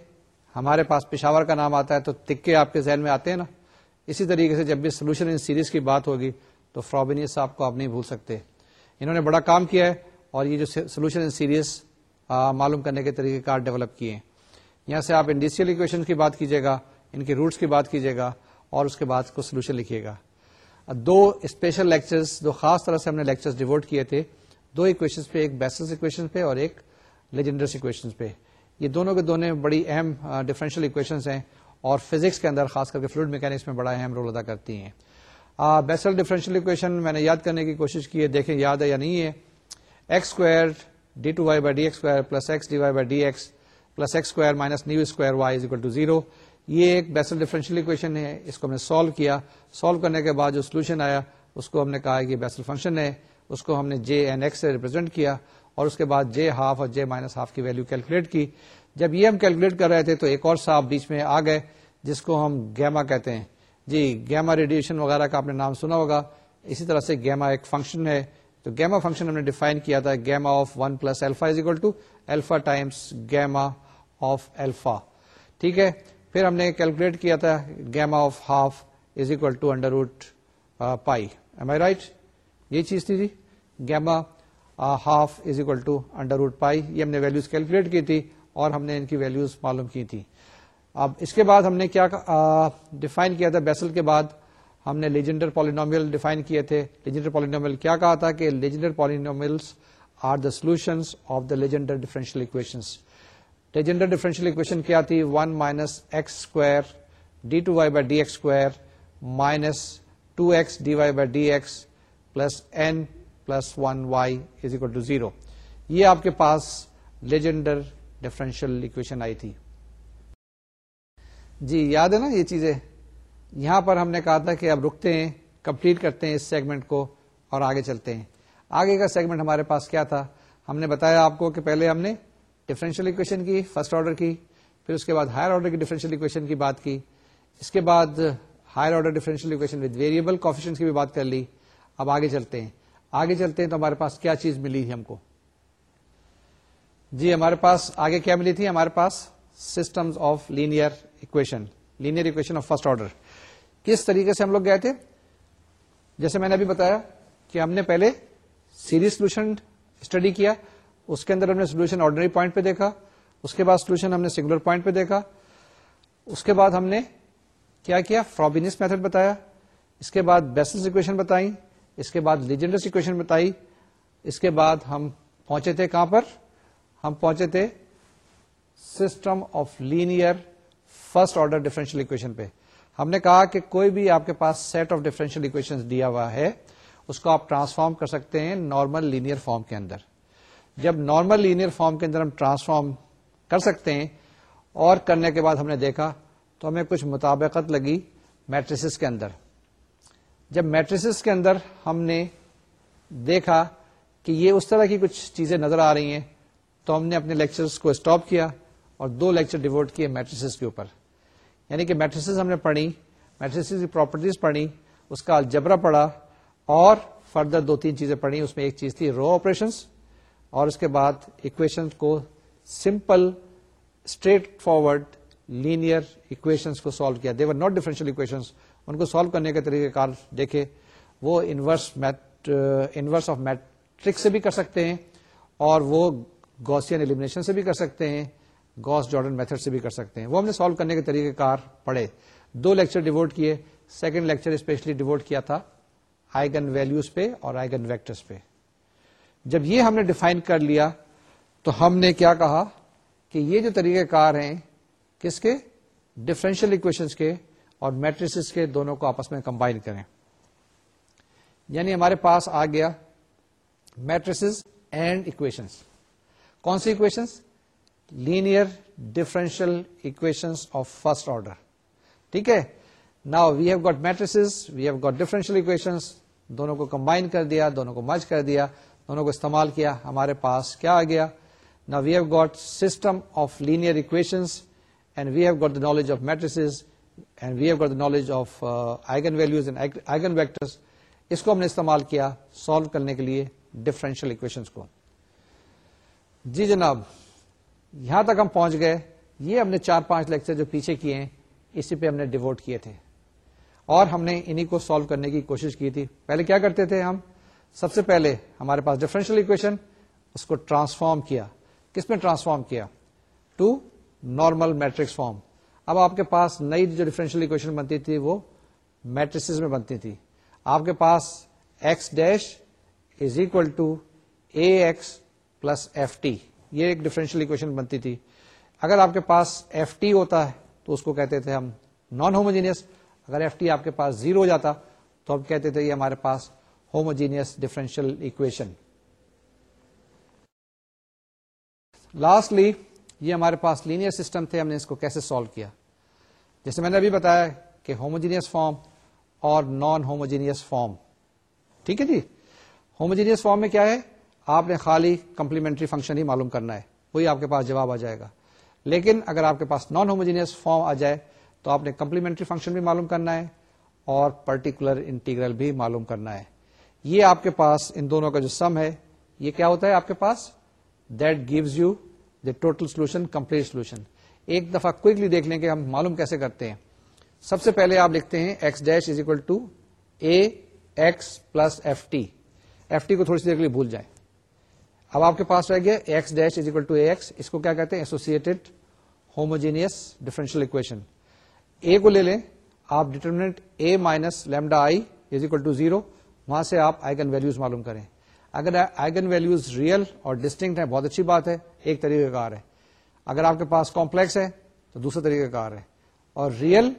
ہمارے پاس پشاور کا نام آتا ہے، تو تکے آپ کے ذہن میں آتے ہیں نا۔ اسی طریقے سے جب بھی سولوشن ان سیریز کی بات ہوگی، تو فرابینیس صاحب کو آپ نہیں بھول سکتے۔ انہوں نے بڑا کام کیا ہے اور یہ جو سولوشن ان سیریز معلوم کرنے کے طریقے کار ڈیولپ کیے ہیں۔ یہاں سے آپ انڈیسیل اکویشن کی بات کیجیے گا، ان کے روٹس کی بات کیجیے گا۔ اور اس کے بعد کو سولوشن لکھیے گا۔ دو اسپیشل لیکچرز دو خاص طرح سے ہم نے لیکچرز ڈیوٹ کیے تھے۔ دو اکویشن پہ، ایک بیسس اکویشن پہ اور ایک لیجنڈرس اکویشن پہ۔ یہ دونوں کے دونوں بڑی اہم ڈفرینشیل اکویشنز ہیں اور فزکس کے اندر، خاص کر کے فلوڈ میکینکس میں بڑا اہم رول ادا کرتی ہیں۔ بیسل ڈفرینشیل اکویشن میں نے یاد کرنے کی کوشش کی ہے، دیکھیں یاد ہے یا نہیں ہے۔ X square d two y by d x square plus x d y by d x plus x square minus nu square y is equal to zero یہ ایک بیسل ڈفرینشیل اکویشن ہے، اس کو ہم نے سالو کیا۔ سالو کرنے کے بعد جو سولوشن آیا، اس کو ہم نے کہا کہ بیسل فنکشن ہے۔ اس کو ہم نے جے این ایکس سے ریپرزینٹ کیا اور اس کے بعد جے ہاف اور جے مائنس ہاف کی ویلو کیلکولیٹ کی۔ جب یہ ہم کیلکولیٹ کر رہے تھے تو ایک اور صاحب بیچ میں آ گئے، جس کو ہم گیما کہتے ہیں۔ جی گیما ریڈیشن وغیرہ کا آپ نے نام سنا ہوگا۔ اسی طرح سے گیما ایک فنکشن ہے۔ تو گیما فنکشن ہم نے ڈیفائن کیا تھا gamma of one plus alpha is equal to alpha times gamma of alpha ٹھیک ہے؟ پھر ہم نے کیلکولیٹ کیا تھا gamma of half is equal to under root pi. Am I right یہ چیز تھی جی. Gamma half is equal to under root pi. یہ ہم نے ویلوز کیلکولیٹ کی تھی اور ہم نے ان کی ویلوز معلوم کی تھی. اب اس کے بعد ہم نے کیا ڈیفائن کیا تھا. بیسل کے بعد ہم نے لیجنڈر پالینومیل ڈیفائن کیے تھے. لیجنڈر پالینومیل کیا کہا تھا کہ Legendre polynomials are the solution of the Legendre differential equation Legendre differential equation کیا تھی one minus X square D two Y by D X square minus two X D Y by D X plus N plus one Y is equal to zero یہ آپ کے پاس لیجنڈر ڈفرینشیل اکویشن آئی تھی جی یاد ہے نا یہ چیزیں یہاں پر ہم نے کہا تھا کہ اب رکتے ہیں کمپلیٹ کرتے ہیں اس سیگمنٹ کو اور آگے چلتے ہیں آگے کا سیگمنٹ ہمارے پاس کیا تھا ہم نے بتایا آپ کو کہ پہلے ہم نے ڈفرینشیل اکویشن کی فرسٹ آرڈر کی، پھر اس کے بعد ہائر آرڈر کی ڈفرینشیل اکویشن کی بات کی. اس کے بعد higher order differential equation with variable coefficient کی بھی بات کر لی. اب آگے چلتے ہیں. آگے چلتے ہیں تو ہمارے پاس کیا چیز ملی تھی ہم کو؟ جی ہمارے پاس آگے کیا ملی تھی؟ ہمارے پاس system of linear equation linear equation of first order کس طریقے سے ہم لوگ گئے تھے؟ جیسے میں نے ابھی بتایا کہ ہم نے پہلے سیریز سولوشن اسٹڈی کیا. اس کے اندر ہم نے سولوشن آرڈنری پوائنٹ پہ دیکھا، اس کے بعد سولوشن ہم نے سنگولر پوائنٹ پہ دیکھا، اس کے بعد ہم نے کیا کیا؟ فرابینس میتھڈ بتایا، اس کے بعد بیسس اکویشن بتائی، اس کے بعد لیجنڈس اکویشن بتائی، اس کے بعد ہم پہنچے تھے کہاں پر؟ ہم پہنچے تھے system of linear first order differential equation پہ۔ ہم نے کہا کہ کوئی بھی آپ کے پاس سیٹ آف ڈیفرنشیل اکویشن دیا ہوا ہے، اس کو آپ ٹرانسفارم کر سکتے ہیں نارمل لینئر فارم کے اندر۔ جب نارمل لینئر فارم کے اندر ہم ٹرانسفارم کر سکتے ہیں اور کرنے کے بعد ہم نے دیکھا تو ہمیں کچھ مطابقت لگی میٹریس کے اندر۔ جب میٹریس کے اندر ہم نے دیکھا کہ یہ اس طرح کی کچھ چیزیں نظر آ رہی ہیں، تو ہم نے اپنے لیکچرز کو اسٹاپ کیا اور دو لیکچر ڈیوٹ کیے میٹریس کے اوپر۔ یعنی کہ میٹریس ہم نے پڑھی میٹریس کی پراپرٹیز پڑھی، اس کا الجبرا پڑھا اور فردر دو تین چیزیں پڑھی، اس میں ایک چیز تھی رو آپریشن اور اس کے بعد اکویشن کو simple straightforward linear equation کو سالو کیا. دیور ناٹ ڈیفرنشیل اکویشن ان کو سالو کرنے کے طریقہ کار دیکھے. وہ انورس انورس آف میٹرک سے بھی کر سکتے ہیں اور وہ گوسین ایلیمنیشن سے بھی کر سکتے ہیں گوس جارڈن میتھڈ سے بھی کر سکتے ہیں۔ وہ ہم نے سالو کرنے کے طریقہ کار پڑھے۔ دو لیکچر ڈیوٹ کیے۔ سیکنڈ لیکچر اسپیشلی ڈیوٹ کیا تھا آئیگن ویلوز پہ اور آئیگن ویکٹرس پہ۔ جب یہ ہم نے ڈیفائن کر لیا، تو ہم نے کیا کہا کہ یہ جو طریقہ کار ہیں، کس کے؟ ڈفرینشیل اکویشن کے اور میٹریس کے دونوں کو آپس میں کمبائن کریں۔ یعنی ہمارے پاس آ گیا میٹریس اینڈ اکویشنس کون سی equations linear differential equation of first order ٹھیک ہے؟ نا we have got matrices we have got differential equations دونوں کو کمبائن کر دیا، دونوں کو مچ کر دیا۔ دونوں کو استعمال کیا، ہمارے پاس کیا آ گیا؟ نا we have got system of linear equations and we have got the knowledge of matrices and we have got the knowledge of eigen values and eigen vectors اس کو ہم نے استعمال کیا سالو کرنے کے لیے ڈفرینشیل اکویشنس کو۔ جی جناب، یہاں تک ہم پہنچ گئے۔ یہ ہم نے چار پانچ لیکچر جو پیچھے کیے ہیں، اسی پہ ہم نے ڈیوٹ کیے تھے۔ اور ہم نے انہیں کو سالو کرنے کی کوشش کی تھی۔ پہلے کیا کرتے تھے ہم؟ سب سے پہلے ہمارے پاس ڈفرینشیل اکویشن اس کو ٹرانسفارم کیا۔ کس میں ٹرانسفارم کیا؟ ٹو نارمل میٹرکس فارم اب آپ کے پاس نئی جو ڈفرینشیل اکویشن بنتی تھی، وہ میٹرس میں بنتی تھی۔ آپ کے پاس x dash is equal to A x plus f t یہ ایک ڈفرینشیل اکویشن بنتی تھی۔ اگر آپ کے پاس ایف ٹی ہوتا ہے، تو اس کو کہتے تھے ہم نان ہوموجینئس اگر ایف ٹی آپ کے پاس زیرو ہو جاتا، تو ہم کہتے تھے یہ ہمارے پاس ہوموجینئس ڈفرینشیل اکویشن لاسٹلی یہ ہمارے پاس لینئر سسٹم تھے، ہم نے اس کو کیسے سالو کیا؟ جیسے میں نے ابھی بتایا کہ ہوموجینئس فارم اور نان ہوموجینئس فارم ٹھیک ہے جی؟ ہوموجینئس فارم میں کیا ہے؟ آپ نے خالی کمپلیمنٹری فنکشن ہی معلوم کرنا ہے، وہی آپ کے پاس جواب آ جائے گا۔ لیکن اگر آپ کے پاس نان ہوموجینئس فارم آ جائے تو آپ نے کمپلیمنٹری فنکشن بھی معلوم کرنا ہے اور پرٹیکولر انٹیگرل بھی معلوم کرنا ہے۔ یہ آپ کے پاس ان دونوں کا جو سم ہے، یہ کیا ہوتا ہے آپ کے پاس؟ That gives you the total solution complete solution ایک دفعہ کوئکلی دیکھ لیں کہ ہم معلوم کیسے کرتے ہیں۔ سب سے پہلے آپ لکھتے ہیں x dash is equal to A x plus f t f t کو تھوڑی سی دیر کے لیے بھول جائیں۔ اب آپ کے پاس رہ گیا X dash is equal to A X اس کو کیا کہتے ہیں؟ Associated homogeneous differential equation A کو لے لیں، آپ determinant A minus lambda I is equal to zero وہاں سے آپ آئگن ویلوز معلوم کریں۔ اگر آئگن ویلوز ریئل اور ڈسٹنکٹ ہے بہت اچھی بات ہے، ایک طریقہ کار ہے۔ اگر آپ کے پاس کمپلیکس ہے، تو دوسرا طریقہ کار ہے۔ اور ریئل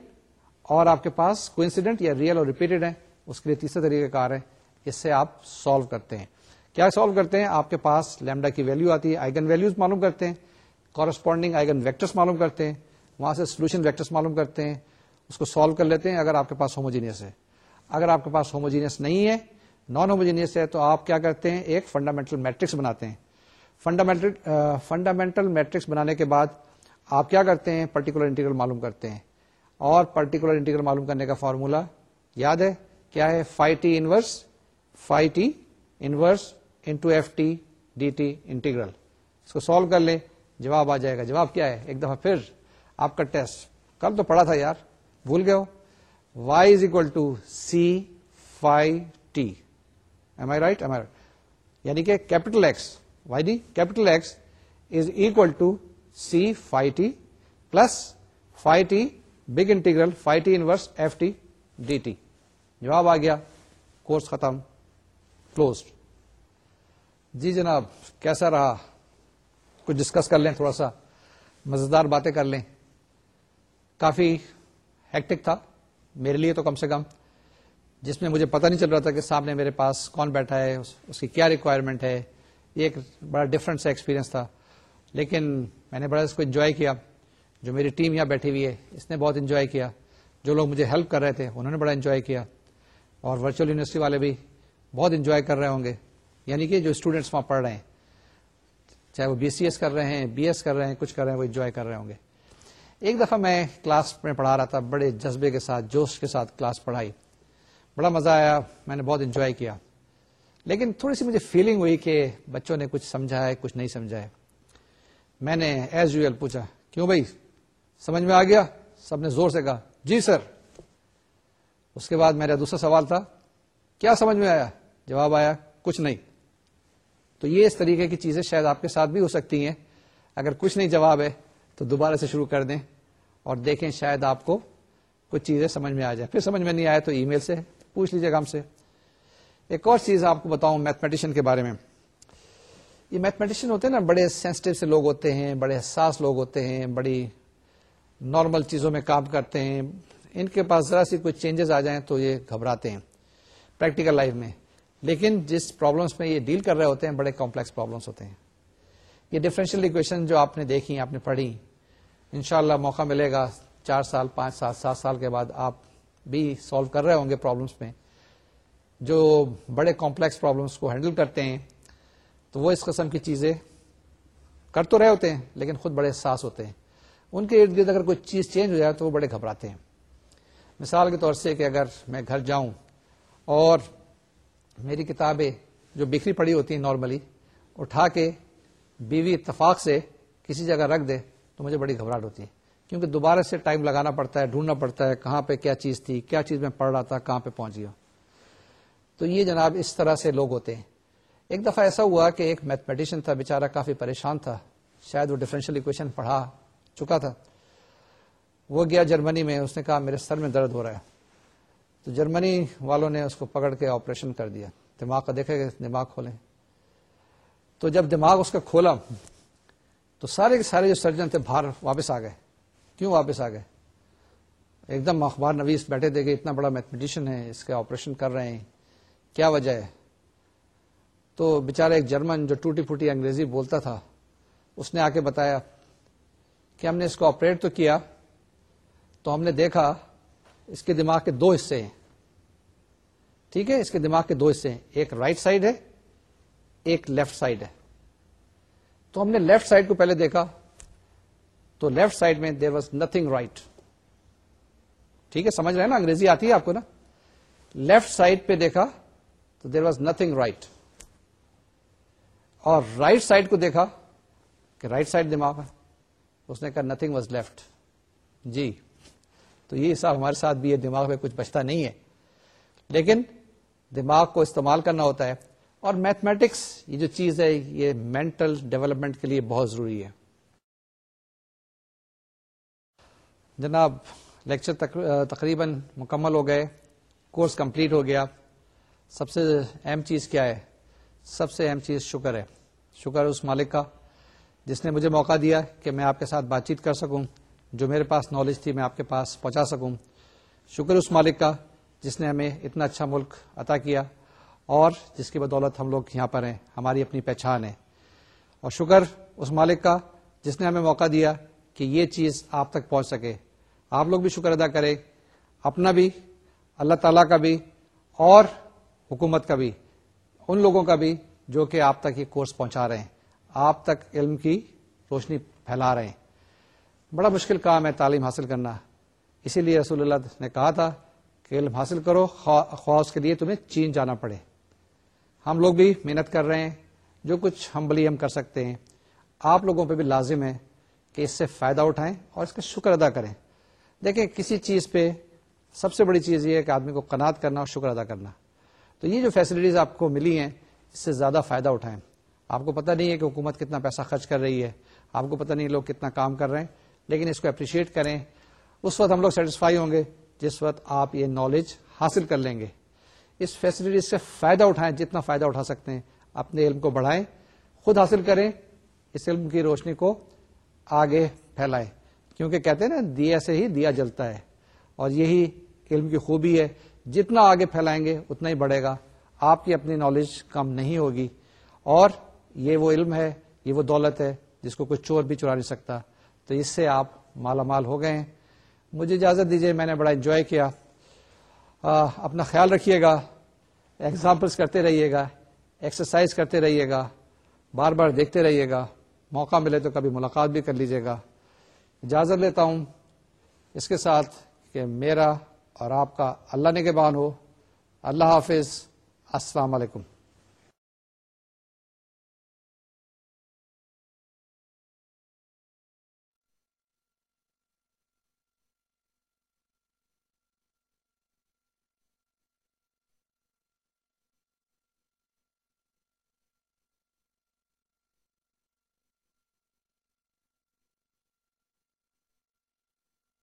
اور آپ کے پاس کوئنسیڈنٹ یا ریئل اور ریپیٹڈ ہے اس کے لیے تیسرا طریقہ کار ہے۔ اس سے آپ سالو کرتے ہیں۔ کیا سالو کرتے ہیں؟ آپ کے پاس لیمڈا کی ویلو آتی ہے آئگن ویلوز معلوم کرتے ہیں۔ کورسپونڈنگ آئگن ویکٹرس معلوم کرتے ہیں۔ وہاں سے سولوشن ویکٹرس معلوم کرتے ہیں۔ اس کو سالو کر لیتے ہیں، اگر آپ کے پاس ہوموجینئس ہے۔ اگر آپ کے پاس ہوموجینئس نہیں ہے نان ہوموجینئس ہے، تو آپ کیا کرتے ہیں؟ ایک فنڈامنٹل میٹرکس بناتے ہیں. فنڈامنٹل فنڈامنٹل میٹرکس بنانے کے بعد آپ کیا کرتے ہیں؟ پرٹیکولر انٹیگرل معلوم کرتے ہیں. اور پرٹیکولر انٹیگرل معلوم کرنے کا فارمولا یاد ہے؟ کیا ہے؟ Phi t inverse phi t inverse into f t d t integral اس کو سالو کر لیں. جواب آ جائے گا. جواب کیا ہے؟ ایک دفعہ پھر آپ کا ٹیسٹ کل تو پڑھا تھا یار. بھول گئے ہو؟ Y is equal to c phi t am I right am I یعنی کہ capital x y d capital x is equal to c phi t plus phi t big integral phi t inverse f t d t جواب آ گیا. کورس ختم. کلوز جی جناب، کیسا رہا؟ کچھ ڈسکس کر لیں تھوڑا سا. مزیدار باتیں کر لیں. کافی ہیکٹک تھا. میرے لیے تو کم سے کم، جس میں مجھے پتہ نہیں چل رہا تھا کہ سامنے میرے پاس کون بیٹھا ہے، اس کی کیا ریکوائرمنٹ ہے، یہ ایک بڑا ڈفرنٹ سا ایکسپیرینس تھا۔ لیکن میں نے بڑا اس کو انجوائے کیا۔ جو میری ٹیم یہاں بیٹھی ہوئی ہے، اس نے بہت انجوائے کیا۔ جو لوگ مجھے ہیلپ کر رہے تھے، انہوں نے بڑا انجوائے کیا۔ اور ورچوئل یونیورسٹی والے بھی بہت انجوائے کر رہے ہوں گے۔ یعنی کہ جو اسٹوڈینٹس وہاں پڑھ رہے ہیں، چاہے وہ بی سی ایس کر رہے ہیں بی ایس کر رہے ہیں، کچھ کر رہے ہیں، وہ انجوائے کر رہے ہوں گے۔ ایک دفعہ میں کلاس میں پڑھا رہا تھا، بڑے جذبے کے ساتھ، جوش کے ساتھ کلاس پڑھائی۔ بڑا مزہ آیا، میں نے بہت انجوائے کیا۔ لیکن تھوڑی سی مجھے فیلنگ ہوئی کہ بچوں نے کچھ سمجھا ہے، کچھ نہیں سمجھا ہے۔ میں نے ایز یو پوچھا، کیوں بھائی؟ سمجھ میں آ گیا؟ سب نے زور سے کہا جی سر. اس کے بعد میرا دوسرا سوال تھا، کیا سمجھ میں آیا؟ جواب آیا، کچھ نہیں. تو یہ اس طریقے کی چیزیں شاید آپ کے ساتھ بھی ہو سکتی ہیں۔ اگر کچھ نہیں جواب ہے تو دوبارہ سے شروع کر دیں اور دیکھیں شاید آپ کو کچھ چیزیں سمجھ میں آ جائے پھر سمجھ میں نہیں آئے تو ای میل سے پوچھ لیجیے گا ہم سے۔ ایک اور چیز آپ کو بتاؤں میتھمیٹیشین کے بارے میں۔ یہ میتھمیٹیشین ہوتے ہیں نا، بڑے سینسٹو سے لوگ ہوتے ہیں، بڑے حساس لوگ ہوتے ہیں، بڑی نارمل چیزوں میں کام کرتے ہیں۔ ان کے پاس ذرا سی کوئی چینجز آ جائیں تو یہ گھبراتے ہیں پریکٹیکل لائف میں۔ لیکن جس پرابلمس میں یہ ڈیل کر رہے ہوتے ہیں، بڑے کمپلیکس پرابلمس ہوتے ہیں۔ یہ ڈفرینشیل اکویشن جو آپ نے دیکھی، آپ نے پڑھی انشاءاللہ موقع ملے گا چار سال، پانچ سال، سات سال کے بعد آپ بھی سالو کر رہے ہوں گے پرابلمس میں۔ جو بڑے کمپلیکس پرابلمس کو ہینڈل کرتے ہیں، تو وہ اس قسم کی چیزیں کر تو رہے ہوتے ہیں، لیکن خود بڑے احساس ہوتے ہیں۔ ان کے ارد گرد اگر کوئی چیز چینج ہو جائے تو وہ بڑے گھبراتے ہیں۔ مثال کے طور سے کہ اگر میں گھر جاؤں اور میری کتابیں جو بکھری پڑی ہوتی ہیں نارملی اٹھا کے بیوی اتفاق سے کسی جگہ رکھ دے تو مجھے بڑی گھبراہٹ ہوتی ہے۔ کیونکہ دوبارہ سے ٹائم لگانا پڑتا ہے، ڈھونڈنا پڑتا ہے کہاں پہ کیا چیز تھی، کیا چیز میں پڑھ رہا تھا، کہاں پہ پہنچ گیا۔ تو یہ جناب اس طرح سے لوگ ہوتے ہیں۔ ایک دفعہ ایسا ہوا کہ ایک میتھمیٹیشین تھا بےچارا کافی پریشان تھا۔ شاید وہ ڈفرینشیل اکویشن پڑھا چکا تھا۔ وہ گیا جرمنی میں، اس نے کہا، میرے سر میں درد ہو رہا ہے۔ تو جرمنی والوں نے اس کو پکڑ کے آپریشن کر دیا۔ دماغ کا دیکھے دماغ کھولیں۔ تو جب دماغ اس کا کھولا تو سارے کے سارے جو سرجن تھے باہر واپس آ گئے۔ کیوں واپس آ گئے؟ ایک دم اخبار نویس بیٹھے تھے کہ اتنا بڑا میتھمیٹیشین ہے، اس کے آپریشن کر رہے ہیں۔ کیا وجہ ہے؟ تو بےچارا ایک جرمن جو ٹوٹی پھوٹی انگریزی بولتا تھا، اس نے آ کے بتایا کہ ہم نے اس کو آپریٹ تو کیا، تو ہم نے دیکھا اس کے دماغ کے دو حصے ہیں۔ ٹھیک ہے، اس کے دماغ کے دو حصے ہیں۔ ایک رائٹ right سائڈ ہے، ایک لیفٹ سائڈ ہے۔ تو ہم نے لیفٹ سائڈ کو پہلے دیکھا تو لیفٹ سائڈ میں دیر واز نتنگ رائٹ ٹھیک ہے، سمجھ رہے ہیں نا؟ انگریزی آتی ہے آپ کو نا؟ لیفٹ سائڈ پہ دیکھا تو دیر واز نتنگ رائٹ اور رائٹ سائڈ کو دیکھا کہ رائٹ سائڈ دماغ ہے۔ اس نے کہا نتنگ واز لیفٹ جی۔ تو یہ حساب ہمارے ساتھ بھی ہے، دماغ میں کچھ بچتا نہیں ہے۔ لیکن دماغ کو استعمال کرنا ہوتا ہے۔ اور میتھمیٹکس یہ جو چیز ہے، یہ مینٹل ڈیولپمنٹ کے لیے بہت ضروری ہے۔ جناب لیکچر تقریباً مکمل ہو گئے کورس کمپلیٹ ہو گیا۔ سب سے اہم چیز کیا ہے؟ سب سے اہم چیز شکر ہے۔ شکر اس مالک کا، جس نے مجھے موقع دیا کہ میں آپ کے ساتھ بات چیت کر سکوں، جو میرے پاس نالج تھی میں آپ کے پاس پہنچا سکوں۔ شکر اس مالک کا، جس نے ہمیں اتنا اچھا ملک عطا کیا۔ اور جس کی بدولت ہم لوگ یہاں پر ہیں، ہماری اپنی پہچان ہے۔ اور شکر اس مالک کا جس نے ہمیں موقع دیا کہ یہ چیز آپ تک پہنچ سکے۔ آپ لوگ بھی شکر ادا کریں، اپنا بھی، اللہ تعالی کا بھی، اور حکومت کا بھی، ان لوگوں کا بھی جو کہ آپ تک یہ کورس پہنچا رہے ہیں۔ آپ تک علم کی روشنی پھیلا رہے ہیں۔ بڑا مشکل کام ہے تعلیم حاصل کرنا۔ اسی لیے رسول اللہ نے کہا تھا کہ علم حاصل کرو خواص کے لیے تمہیں چین جانا پڑے۔ ہم لوگ بھی محنت کر رہے ہیں، جو کچھ ہم بلی ہم کر سکتے ہیں۔ آپ لوگوں پہ بھی لازم ہے کہ اس سے فائدہ اٹھائیں اور اس کا شکر ادا کریں۔ دیکھیں، کسی چیز پہ سب سے بڑی چیز یہ ہے کہ آدمی کو کنات کرنا اور شکر ادا کرنا۔ تو یہ جو فیسلٹیز آپ کو ملی ہیں، اس سے زیادہ فائدہ اٹھائیں۔ آپ کو پتہ نہیں ہے کہ حکومت کتنا پیسہ خرچ کر رہی ہے، آپ کو پتہ نہیں لوگ کتنا کام کر رہے ہیں، لیکن اس کو اپریشیٹ کریں۔ اس وقت ہم لوگ سیٹسفائی ہوں گے، جس وقت آپ یہ نالج حاصل کر لیں گے۔ اس فیسلٹیز سے فائدہ اٹھائیں، جتنا فائدہ اٹھا سکتے ہیں، اپنے علم کو بڑھائیں، خود حاصل کریں، اس علم کی روشنی کو آگے پھیلائیں۔ کیونکہ کہتے ہیں نا، دیا سے ہی دیا جلتا ہے۔ اور یہی علم کی خوبی ہے، جتنا آگے پھیلائیں گے، اتنا ہی بڑھے گا۔ آپ کی اپنی نالج کم نہیں ہوگی۔ اور یہ وہ علم ہے، یہ وہ دولت ہے، جس کو کوئی چور بھی چرا نہیں سکتا۔ تو اس سے آپ مالا مال ہو گئے ہیں۔ مجھے اجازت دیجیے میں نے بڑا انجوائے کیا۔ اپنا خیال رکھیے گا ایگزامپلس کرتے رہیے گا ایکسرسائز کرتے رہیے گا، بار بار دیکھتے رہیے گا، موقع ملے تو کبھی ملاقات بھی کر لیجیے گا۔ اجازت لیتا ہوں اس کے ساتھ کہ میرا اور آپ کا اللہ نے ہو۔ اللہ حافظ۔ السلام علیکم۔